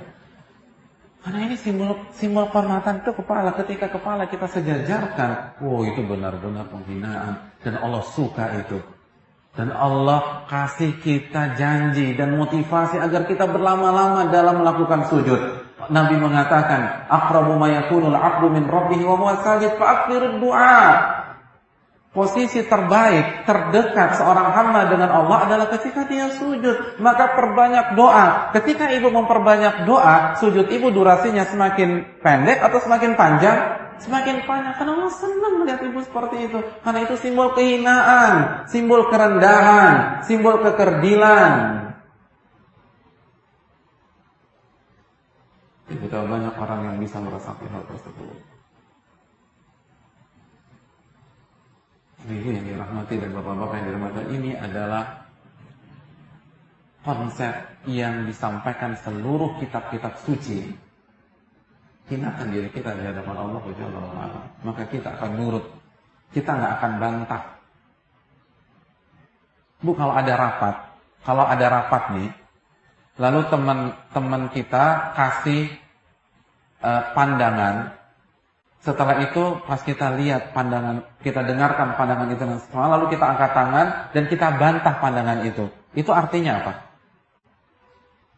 Karena ini simbol simbol kehormatan itu kepala. Ketika kepala kita sejajarkan, wow itu benar-benar penghinaan dan Allah suka itu. Dan Allah kasih kita janji dan motivasi agar kita berlama-lama dalam melakukan sujud. Nabi mengatakan, "Aqrabu ma yakunul 'abdu min rabbih wa huwa sajid du'a." Posisi terbaik, terdekat seorang hamba dengan Allah adalah ketika dia sujud. Maka perbanyak doa. Ketika ibu memperbanyak doa, sujud ibu durasinya semakin pendek atau semakin panjang? Semakin panjang. Karena Allah senang melihat ibu seperti itu. Karena itu simbol kehinaan, simbol kerendahan, simbol kekerdilan. Betapa banyak orang yang bisa merasakan hal tersebut. Ibu yang dirahmati dan bapak-bapak yang dirahmati ini adalah konsep yang disampaikan seluruh kitab-kitab suci. Hinakan diri kita di hadapan Allah maka kita akan nurut. Kita nggak akan bantah. Bu kalau ada rapat, kalau ada rapat nih, lalu teman-teman kita kasih uh, pandangan setelah itu pas kita lihat pandangan, kita dengarkan pandangan itu lalu kita angkat tangan dan kita bantah pandangan itu. Itu artinya apa?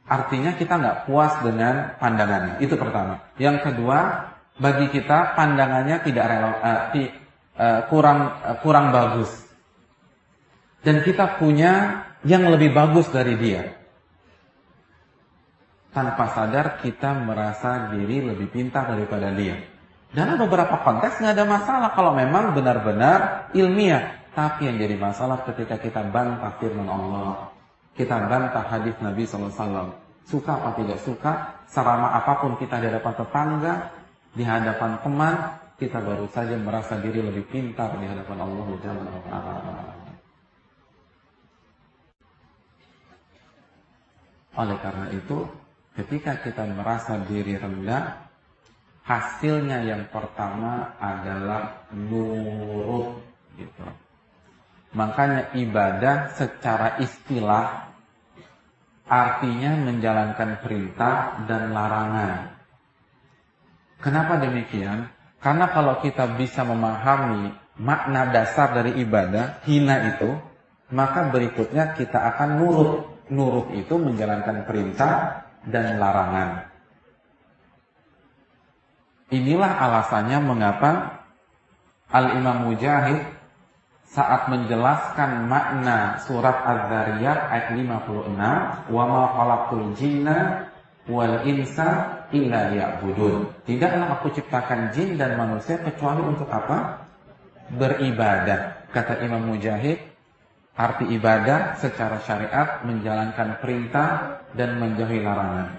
Artinya kita nggak puas dengan pandangannya. Itu pertama. Yang kedua, bagi kita pandangannya tidak rela, uh, ti, uh, kurang uh, kurang bagus. Dan kita punya yang lebih bagus dari dia. Tanpa sadar kita merasa diri lebih pintar daripada dia. Dalam beberapa konteks nggak ada masalah kalau memang benar-benar ilmiah. Tapi yang jadi masalah ketika kita bantah firman Allah. Kita bantah hadis Nabi SAW. Suka apa tidak suka, serama apa pun kita di hadapan tetangga, di hadapan teman, kita baru saja merasa diri lebih pintar di hadapan Allah Oleh karena itu, ketika kita merasa diri rendah, hasilnya yang pertama adalah nurut gitu. Makanya ibadah secara istilah artinya menjalankan perintah dan larangan. Kenapa demikian? Karena kalau kita bisa memahami makna dasar dari ibadah, hina itu, maka berikutnya kita akan nurut. Nurut itu menjalankan perintah dan larangan. Inilah alasannya mengapa Al-Imam Mujahid saat menjelaskan makna surat Az-Zariyat ayat 56, "Wa ma khalaqtul jinna wal insa illa liya'budun." Tidaklah aku ciptakan jin dan manusia kecuali untuk apa? Beribadah. Kata Imam Mujahid, arti ibadah secara syariat menjalankan perintah dan menjauhi larangan.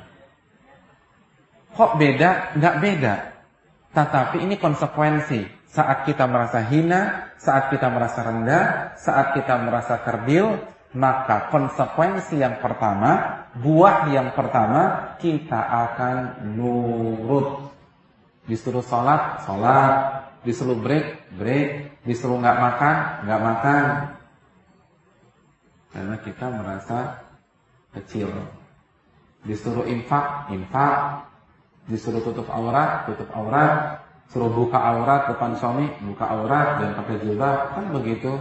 Kok beda? Enggak beda. Tetapi ini konsekuensi. Saat kita merasa hina, saat kita merasa rendah, saat kita merasa kerdil, maka konsekuensi yang pertama, buah yang pertama, kita akan nurut. Disuruh sholat, sholat. Disuruh break, break. Disuruh nggak makan, nggak makan. Karena kita merasa kecil. Disuruh infak, infak. Disuruh tutup aurat, tutup aurat. Suruh buka aurat depan suami, buka aurat dan pakai jilbab, kan begitu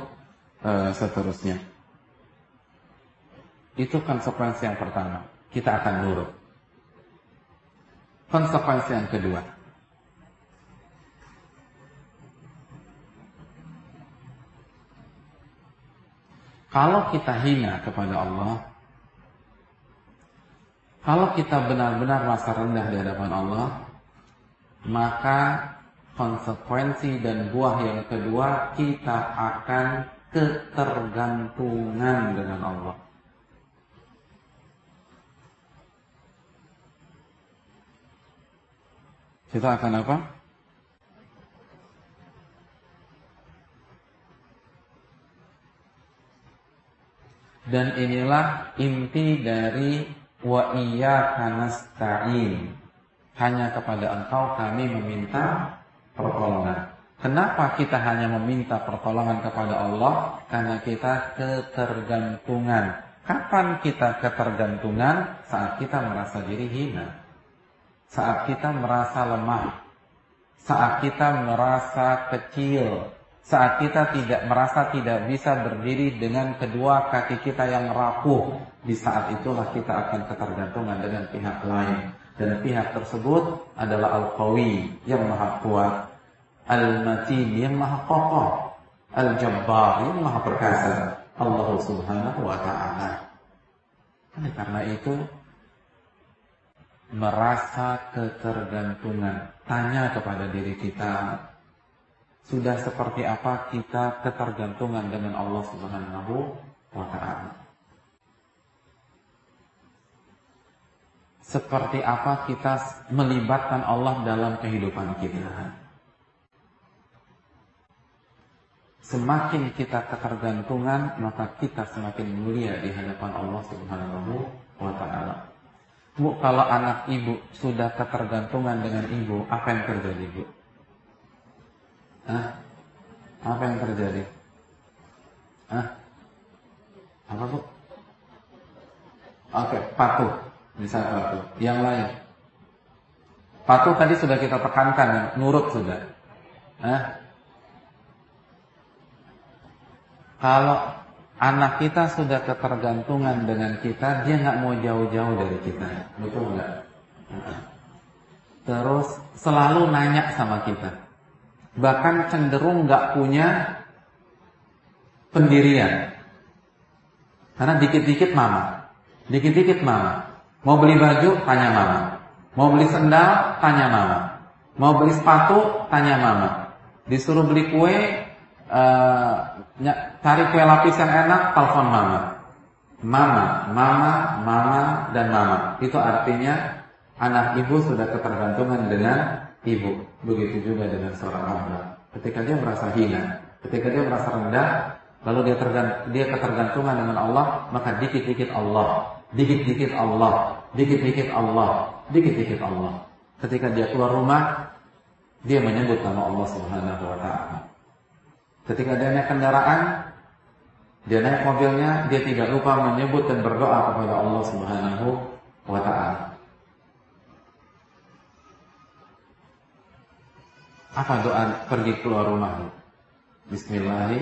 e, seterusnya. Itu konsekuensi yang pertama. Kita akan nurut. Konsekuensi yang kedua. Kalau kita hina kepada Allah, kalau kita benar-benar merasa rendah di hadapan Allah, maka konsekuensi dan buah yang kedua kita akan ketergantungan dengan Allah. Kita akan apa? Dan inilah inti dari wa iyyaka nasta'in. Hanya kepada Engkau kami meminta pertolongan. Kenapa kita hanya meminta pertolongan kepada Allah? Karena kita ketergantungan. Kapan kita ketergantungan? Saat kita merasa diri hina. Saat kita merasa lemah. Saat kita merasa kecil. Saat kita tidak merasa tidak bisa berdiri dengan kedua kaki kita yang rapuh, di saat itulah kita akan ketergantungan dengan pihak lain. Dan pihak tersebut adalah Al-Qawi yang maha kuat, Al-Matin yang maha kokoh. Al-Jabbar yang maha perkasa Allah subhanahu wa ta'ala karena itu merasa ketergantungan tanya kepada diri kita sudah seperti apa kita ketergantungan dengan Allah subhanahu wa ta'ala seperti apa kita melibatkan Allah dalam kehidupan kita Semakin kita ketergantungan, maka kita semakin mulia di hadapan Allah Subhanahu wa taala. Bu, kalau anak ibu sudah ketergantungan dengan ibu, apa yang terjadi, Bu? Hah? Apa yang terjadi? Hah? Apa, Bu? Oke, patuh. Bisa patuh. Yang lain? Patuh tadi sudah kita tekankan, nurut sudah. Hah? Kalau anak kita sudah ketergantungan dengan kita, dia nggak mau jauh-jauh dari kita, betul nggak? Terus selalu nanya sama kita, bahkan cenderung nggak punya pendirian, karena dikit-dikit mama, dikit-dikit mama, mau beli baju tanya mama, mau beli sendal tanya mama, mau beli sepatu tanya mama, disuruh beli kue uh, cari kue lapis yang enak, telepon mama. Mama, mama, mama, dan mama. Itu artinya anak ibu sudah ketergantungan dengan ibu. Begitu juga dengan seorang hamba. Ketika dia merasa hina, ketika dia merasa rendah, lalu dia dia ketergantungan dengan Allah, maka dikit-dikit Allah, dikit-dikit Allah, dikit-dikit Allah, dikit-dikit Allah. Ketika dia keluar rumah, dia menyebut nama Allah Subhanahu wa taala. Ketika dia naik kendaraan, dia naik mobilnya, dia tidak lupa menyebut dan berdoa kepada Allah Subhanahu wa taala. Apa doa pergi keluar rumah? Bismillah,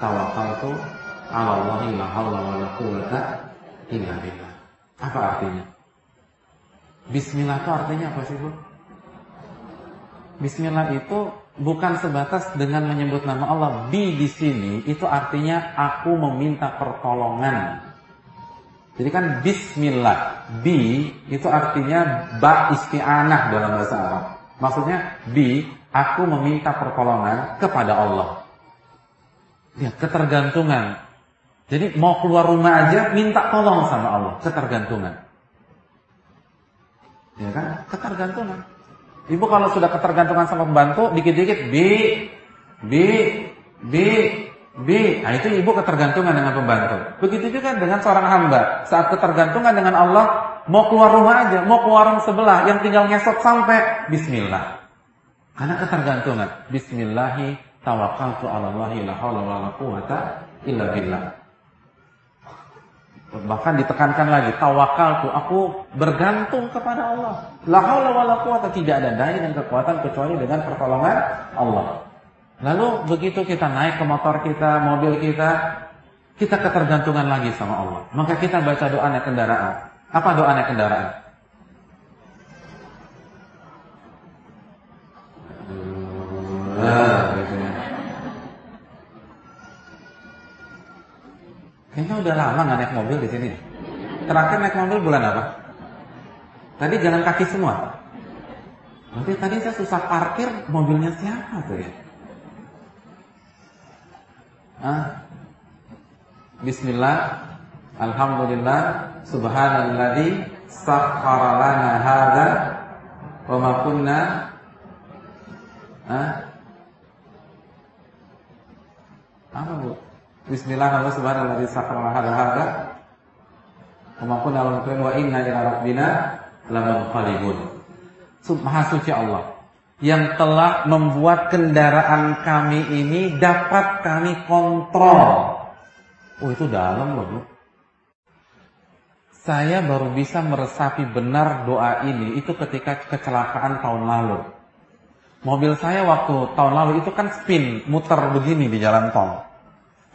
tawakkaltu ala Allah la haula wala quwata illa billah. Apa artinya? Bismillah itu artinya apa sih, Bu? Bismillah itu bukan sebatas dengan menyebut nama Allah. Bi di sini itu artinya aku meminta pertolongan. Jadi kan bismillah. Bi itu artinya ba isti'anah dalam bahasa Arab. Maksudnya bi aku meminta pertolongan kepada Allah. Ya, ketergantungan. Jadi mau keluar rumah aja minta tolong sama Allah, ketergantungan. Ya kan? Ketergantungan. Ibu kalau sudah ketergantungan sama pembantu, dikit-dikit B, B, B, B. Nah itu ibu ketergantungan dengan pembantu. Begitu juga dengan seorang hamba. Saat ketergantungan dengan Allah, mau keluar rumah aja, mau keluar warung sebelah, yang tinggal ngesot sampai Bismillah. Karena ketergantungan. Bismillahi tawakkaltu ala Allahi la haula wa la quwata illa billah. Bahkan ditekankan lagi, tawakal tuh aku bergantung kepada Allah. La haula wala quwata tidak ada daya dan kekuatan kecuali dengan pertolongan Allah. Lalu begitu kita naik ke motor kita, mobil kita, kita ketergantungan lagi sama Allah. Maka kita baca doa naik kendaraan. Apa doa naik kendaraan? Ah, gitu ya. Kayaknya udah lama nggak naik mobil di sini. Terakhir naik mobil bulan apa? Tadi jalan kaki semua. Nanti tadi saya susah parkir, mobilnya siapa tuh ya? Ah. Bismillah, Alhamdulillah, Subhanalladzi sakhkhara lana hadza wa ma kunna ah. Apa bu? Bismillah wa subhanallah sakhara hada hada. Wa kunna lahu wa inna ila rabbina lamunqalibun. Maha suci Allah yang telah membuat kendaraan kami ini dapat kami kontrol. Oh itu dalam loh. Saya baru bisa meresapi benar doa ini itu ketika kecelakaan tahun lalu. Mobil saya waktu tahun lalu itu kan spin, muter begini di jalan tol.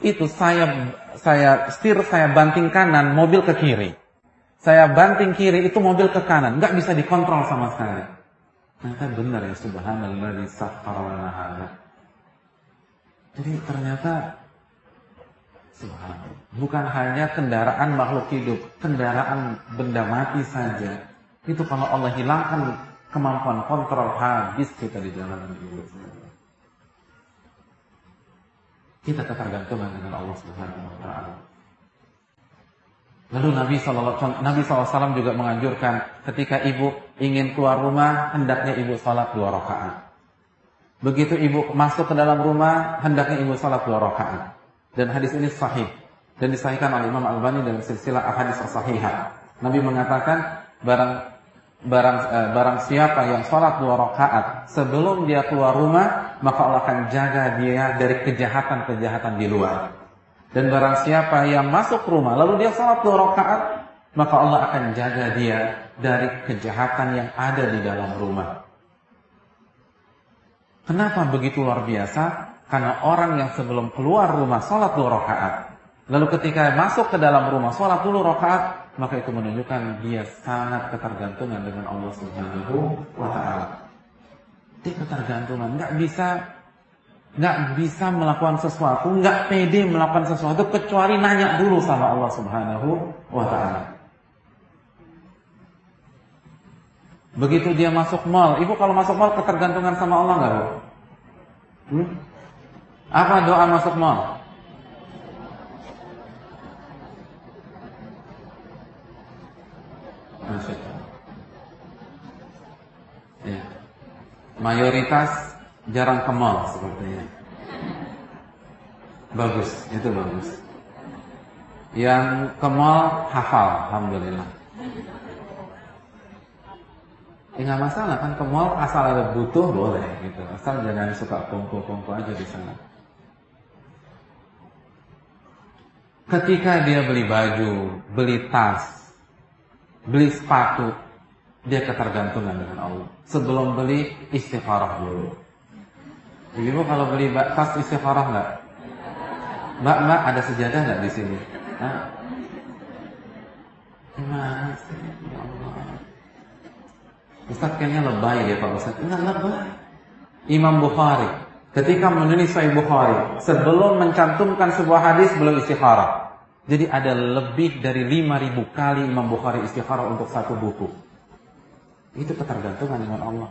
Itu saya saya setir saya banting kanan mobil ke kiri. Saya banting kiri itu mobil ke kanan nggak bisa dikontrol sama sekali. Kan benar ya subhanallah di hada Jadi ternyata bukan hanya kendaraan makhluk hidup, kendaraan benda mati saja. Itu kalau Allah hilangkan kemampuan kontrol habis kita di jalan hidup. Kita ketergantungan dengan Allah Subhanahu wa taala. Lalu Nabi SAW, Nabi SAW juga menganjurkan ketika ibu ingin keluar rumah, hendaknya ibu sholat dua rakaat. Begitu ibu masuk ke dalam rumah, hendaknya ibu sholat dua rakaat. Dan hadis ini sahih dan disahihkan oleh Imam Al-Albani dalam silsilah hadis sahihah. Nabi mengatakan barang barang eh, barang siapa yang sholat dua rakaat sebelum dia keluar rumah, maka Allah akan jaga dia dari kejahatan-kejahatan di luar. Dan barang siapa yang masuk rumah lalu dia sholat dua rakaat, maka Allah akan jaga dia dari kejahatan yang ada di dalam rumah. Kenapa begitu luar biasa? Karena orang yang sebelum keluar rumah sholat dua rakaat, lalu ketika masuk ke dalam rumah sholat dulu rakaat, maka itu menunjukkan dia sangat ketergantungan dengan Allah Subhanahu wa taala. Dia ketergantungan, nggak bisa nggak bisa melakukan sesuatu, nggak pede melakukan sesuatu kecuali nanya dulu sama Allah Subhanahu wa taala. Begitu dia masuk mall, ibu kalau masuk mall ketergantungan sama Allah nggak bu? Hmm? Apa doa masuk mall? Ya. Mayoritas jarang ke mall sepertinya. Bagus, itu bagus. Yang ke mall hafal, alhamdulillah. Ya nggak masalah kan ke mall asal ada butuh boleh gitu. Asal jangan suka kumpul-kumpul aja di sana. Ketika dia beli baju, beli tas, beli sepatu, dia ketergantungan dengan Allah. Sebelum beli istikharah dulu. Ibu kalau beli tas istikharah nggak? Mbak, mbak ada sejadah nggak di sini? Hah? Gimana sih? Ya. Ustaz kayaknya lebay ya Pak Ustaz. Enggak lebay. Imam Bukhari Ketika menulis Sahih Bukhari, sebelum mencantumkan sebuah hadis belum istikharah. Jadi ada lebih dari 5000 kali Imam Bukhari istikharah untuk satu buku. Itu ketergantungan dengan Allah.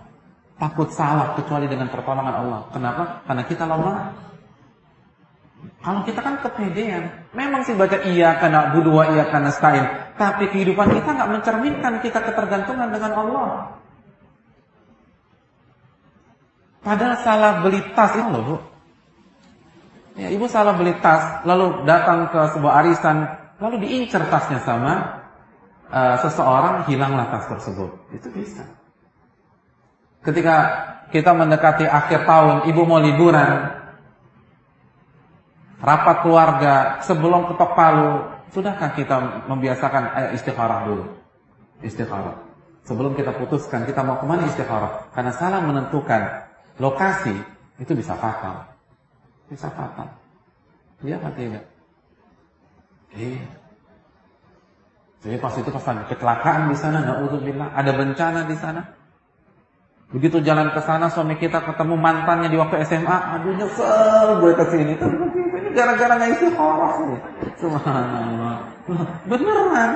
Takut salah kecuali dengan pertolongan Allah. Kenapa? Karena kita lemah. Kalau kita kan kepedean. Memang sih baca iya karena budua iya karena stain. Tapi kehidupan kita nggak mencerminkan kita ketergantungan dengan Allah. Padahal salah beli tas itu loh bu. Ya, ibu salah beli tas, lalu datang ke sebuah arisan, lalu diincar tasnya sama uh, seseorang, hilanglah tas tersebut. Itu bisa. Ketika kita mendekati akhir tahun, ibu mau liburan, rapat keluarga, sebelum ketok palu, sudahkah kita membiasakan ayo istikharah dulu? Istikharah. Sebelum kita putuskan kita mau ke mana istikharah. Karena salah menentukan lokasi itu bisa fatal. Bisa fatal. Iya apa tidak? Iya. Jadi pas itu pas ada kecelakaan di sana, bilang ada bencana di sana. Begitu jalan ke sana, suami kita ketemu mantannya di waktu SMA, aduh nyesel gue ke sini. Ini gara-gara nggak isi horos nih. Subhanallah. Beneran.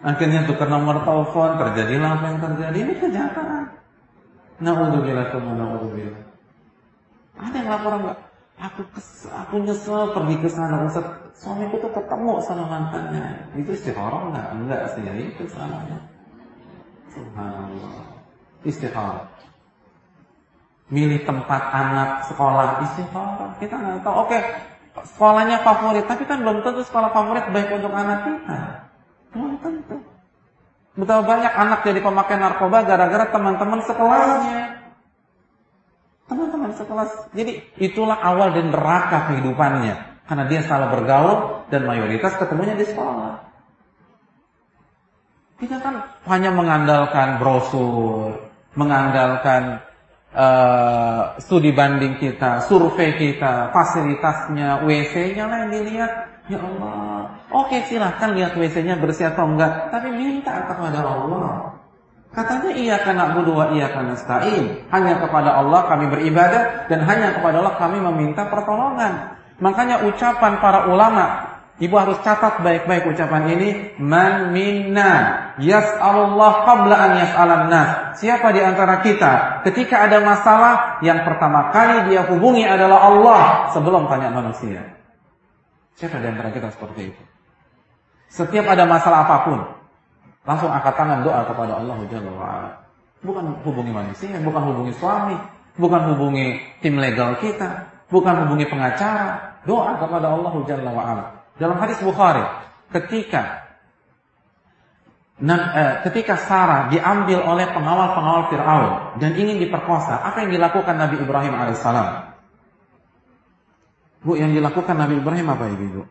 Akhirnya tukar nomor telepon, terjadilah apa yang terjadi. Ini kejahatan. Naudzubillah naudzubillah. Ada yang laporan nggak? Aku kes, aku nyesel pergi ke sana Ustaz. Suamiku tuh ketemu sama mantannya. Itu istikharah nggak? Enggak sih, ya itu salahnya. Subhanallah. Istikharah. Milih tempat anak sekolah istikharah. Kita nggak tahu. Oke, sekolahnya favorit, tapi kan belum tentu sekolah favorit baik untuk anak kita. Belum tentu. Betapa banyak anak jadi pemakai narkoba gara-gara teman-teman sekelasnya. Teman-teman sekelas. Jadi itulah awal dan neraka kehidupannya. Karena dia salah bergaul dan mayoritas ketemunya di sekolah. Kita kan hanya mengandalkan brosur, mengandalkan uh, studi banding kita, survei kita, fasilitasnya, WC-nya lah yang dilihat. Ya Allah. Oke silahkan lihat WC-nya bersih atau enggak. Tapi minta kepada Allah. Katanya iya karena budu wa iya karena stain. Hanya kepada Allah kami beribadah dan hanya kepada Allah kami meminta pertolongan. Makanya ucapan para ulama, ibu harus catat baik-baik ucapan ini. Man minna yas'alullah qabla an yas'alan. Siapa di antara kita ketika ada masalah yang pertama kali dia hubungi adalah Allah sebelum tanya manusia. Siapa di antara kita seperti itu? Setiap ada masalah apa pun, Langsung angkat tangan doa kepada Allah Jalla. Bukan hubungi manusia, bukan hubungi suami, bukan hubungi tim legal kita, bukan hubungi pengacara. Doa kepada Allah Jalla wa'ala. Dalam hadis Bukhari, ketika eh, ketika Sarah diambil oleh pengawal-pengawal Fir'aun dan ingin diperkosa, apa yang dilakukan Nabi Ibrahim alaihissalam? Bu, yang dilakukan Nabi Ibrahim apa ibu?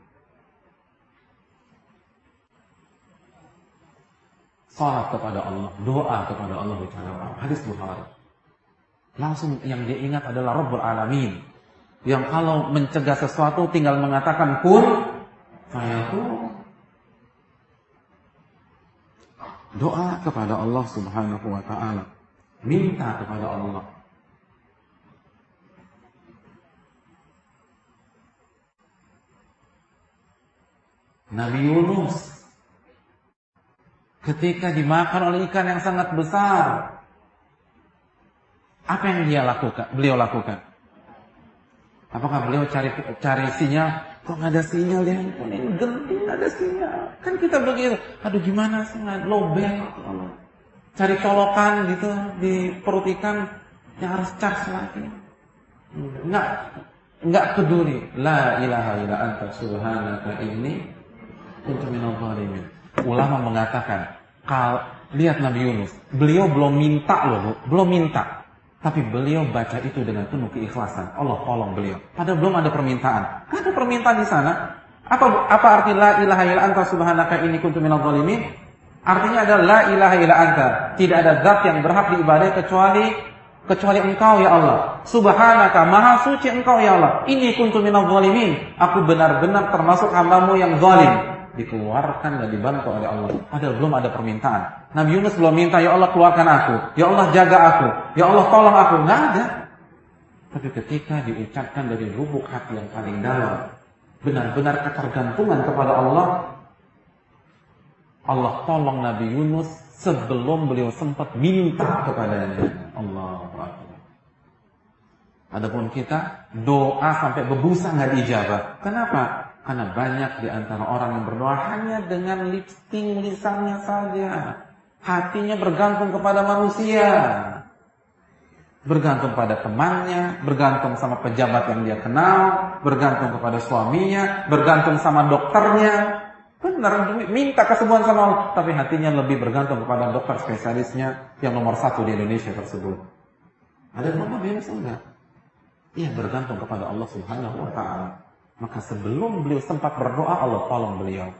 salat kepada Allah, doa kepada Allah Hadis Bukhari. Langsung yang dia ingat adalah Rabbul Alamin. Yang kalau mencegah sesuatu tinggal mengatakan kun fayakun. Doa kepada Allah Subhanahu wa taala. Minta kepada Allah. Nabi Yunus ketika dimakan oleh ikan yang sangat besar. Apa yang dia lakukan? Beliau lakukan. Apakah beliau cari cari sinyal? Kok nggak ada sinyal ya? Ini genting ada sinyal. Kan kita begitu. Aduh gimana sih nggak lobek? Cari colokan gitu di perut ikan yang harus charge lagi. Nggak nggak peduli. La ilaha illa anta subhanaka ini kuntu minal zalimin. Ulama mengatakan Kal, lihat Nabi Yunus, beliau belum minta loh, belum minta. Tapi beliau baca itu dengan penuh keikhlasan. Allah tolong beliau. Padahal belum ada permintaan. Ada permintaan di sana. Apa apa arti la ilaha illa anta subhanaka inni kuntu minadh? Artinya adalah la ilaha illa anta. Tidak ada zat yang berhak diibadai kecuali kecuali engkau ya Allah. Subhanaka maha suci engkau ya Allah. Ini kuntu minadh dhalimin. Aku benar-benar termasuk hambamu yang zalim dikeluarkan dan dibantu oleh Allah. Padahal belum ada permintaan. Nabi Yunus belum minta, ya Allah keluarkan aku, ya Allah jaga aku, ya Allah tolong aku. Nggak ada. Tapi ketika diucapkan dari lubuk hati yang paling dalam, benar-benar ketergantungan kepada Allah, Allah tolong Nabi Yunus sebelum beliau sempat minta kepadanya. Allah Adapun kita doa sampai berbusa nggak dijawab. Kenapa? Karena banyak di antara orang yang berdoa hanya dengan lipsting lisannya saja. Hatinya bergantung kepada manusia. Bergantung pada temannya, bergantung sama pejabat yang dia kenal, bergantung kepada suaminya, bergantung sama dokternya. Benar, minta kesembuhan sama Allah. Tapi hatinya lebih bergantung kepada dokter spesialisnya yang nomor satu di Indonesia tersebut. Ada yang biasa enggak? Iya bergantung kepada Allah Subhanahu wa taala. Maka sebelum beliau sempat berdoa, Allah tolong beliau.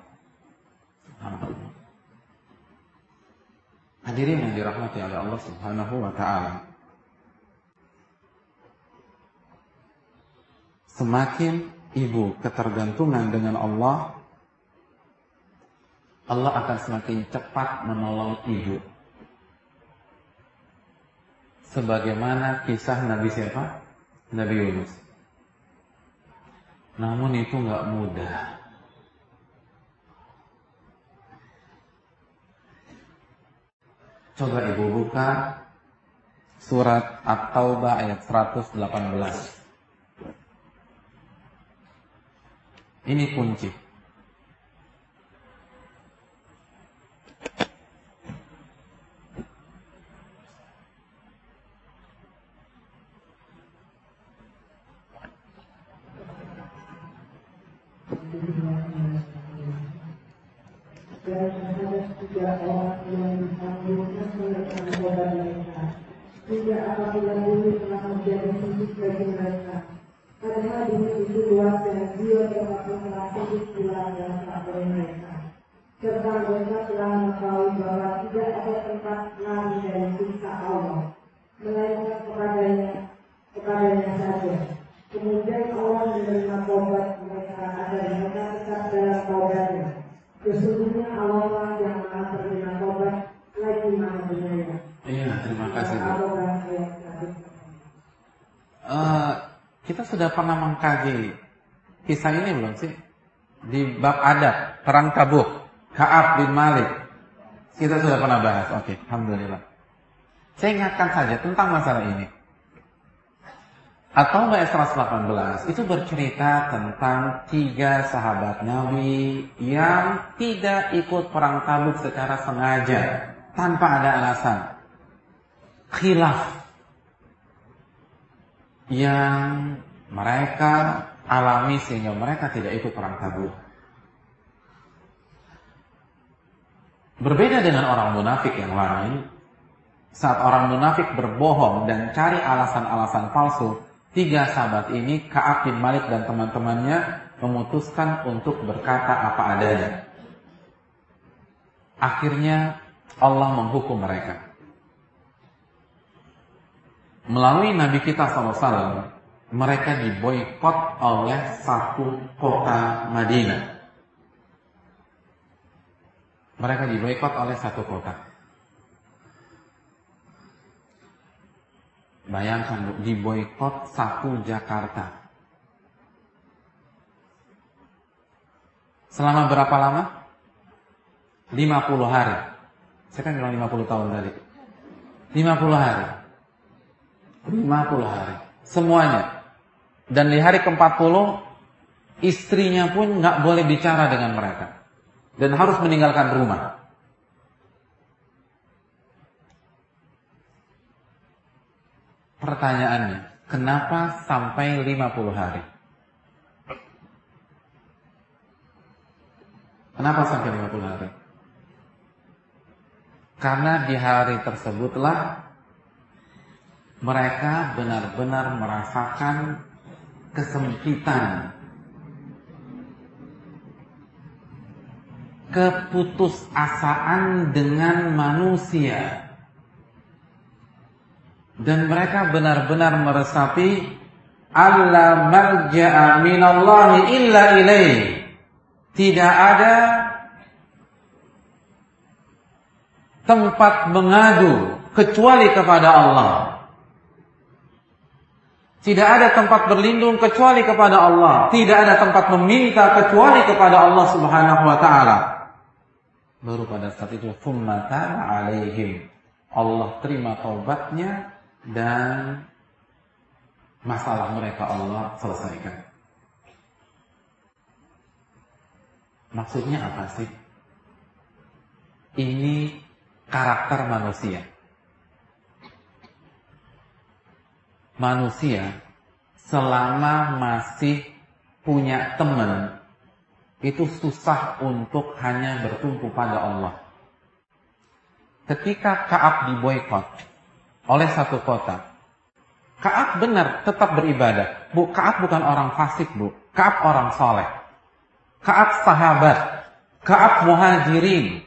Hadirin yang dirahmati oleh Allah Subhanahu wa taala. Semakin ibu ketergantungan dengan Allah, Allah akan semakin cepat menolong ibu. Sebagaimana kisah Nabi siapa? Nabi Yunus. Namun itu nggak mudah. Coba ibu buka surat At-Taubah ayat 118. Ini kunci. orang yang. Tidak apabila menjadi mereka. Padahal dunia itu luas dan tak mereka telah mengetahui bahwa tidak ada tempat Allah, melainkan kepadanya, kepadanya saja. Kemudian Allah menerima tobat akan ada di atas dalam taubatnya. Sesungguhnya Allah yang maha penerima taubat lagi maha penyayang. Iya, terima kasih. Uh, kita sudah pernah mengkaji kisah ini belum sih? Di bab adab, perang tabuk, Kaab bin Malik. Kita sudah pernah bahas. Oke, okay, alhamdulillah. Saya ingatkan saja tentang masalah ini. Atau Mbak 118 itu bercerita tentang tiga sahabat Nabi yang tidak ikut perang tabuk secara sengaja tanpa ada alasan. Khilaf yang mereka alami sehingga mereka tidak ikut perang tabuk. Berbeda dengan orang munafik yang lain, saat orang munafik berbohong dan cari alasan-alasan palsu, tiga sahabat ini, Ka'ab bin Malik dan teman-temannya memutuskan untuk berkata apa adanya. Akhirnya Allah menghukum mereka. Melalui Nabi kita SAW, mereka diboykot oleh satu kota Madinah. Mereka diboykot oleh satu kota. Bayangkan, Bu, diboykot satu Jakarta. Selama berapa lama? 50 hari. Saya kan bilang 50 tahun tadi. 50 hari. 50 hari. Semuanya. Dan di hari ke-40 istrinya pun nggak boleh bicara dengan mereka dan harus meninggalkan rumah. Pertanyaannya, kenapa sampai 50 hari? Kenapa sampai 50 hari? Karena di hari tersebutlah mereka benar-benar merasakan kesempitan keputusasaan dengan manusia dan mereka benar-benar meresapi alla marja'a minallahi illa ilaih tidak ada tempat mengadu kecuali kepada Allah tidak ada tempat berlindung kecuali kepada Allah. Tidak ada tempat meminta kecuali kepada Allah Subhanahu wa taala. Baru pada saat itu alaihim. Allah terima taubatnya dan masalah mereka Allah selesaikan. Maksudnya apa sih? Ini karakter manusia. manusia selama masih punya teman itu susah untuk hanya bertumpu pada Allah. Ketika Kaab diboykot oleh satu kota, Kaab benar tetap beribadah. Bu, Kaab bukan orang fasik, Bu. Kaab orang soleh. Kaab sahabat. Kaab muhajirin.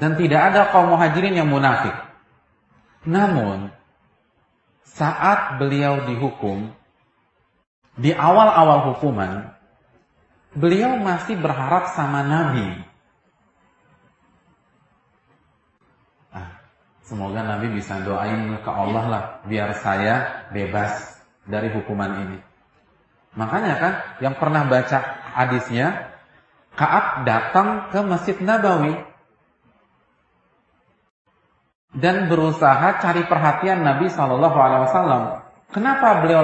Dan tidak ada kaum muhajirin yang munafik. Namun, saat beliau dihukum, di awal-awal hukuman, beliau masih berharap sama Nabi. Ah, semoga Nabi bisa doain ke Allah lah, biar saya bebas dari hukuman ini. Makanya kan, yang pernah baca hadisnya, Kaab datang ke Masjid Nabawi dan berusaha cari perhatian Nabi Shallallahu Alaihi Wasallam. Kenapa beliau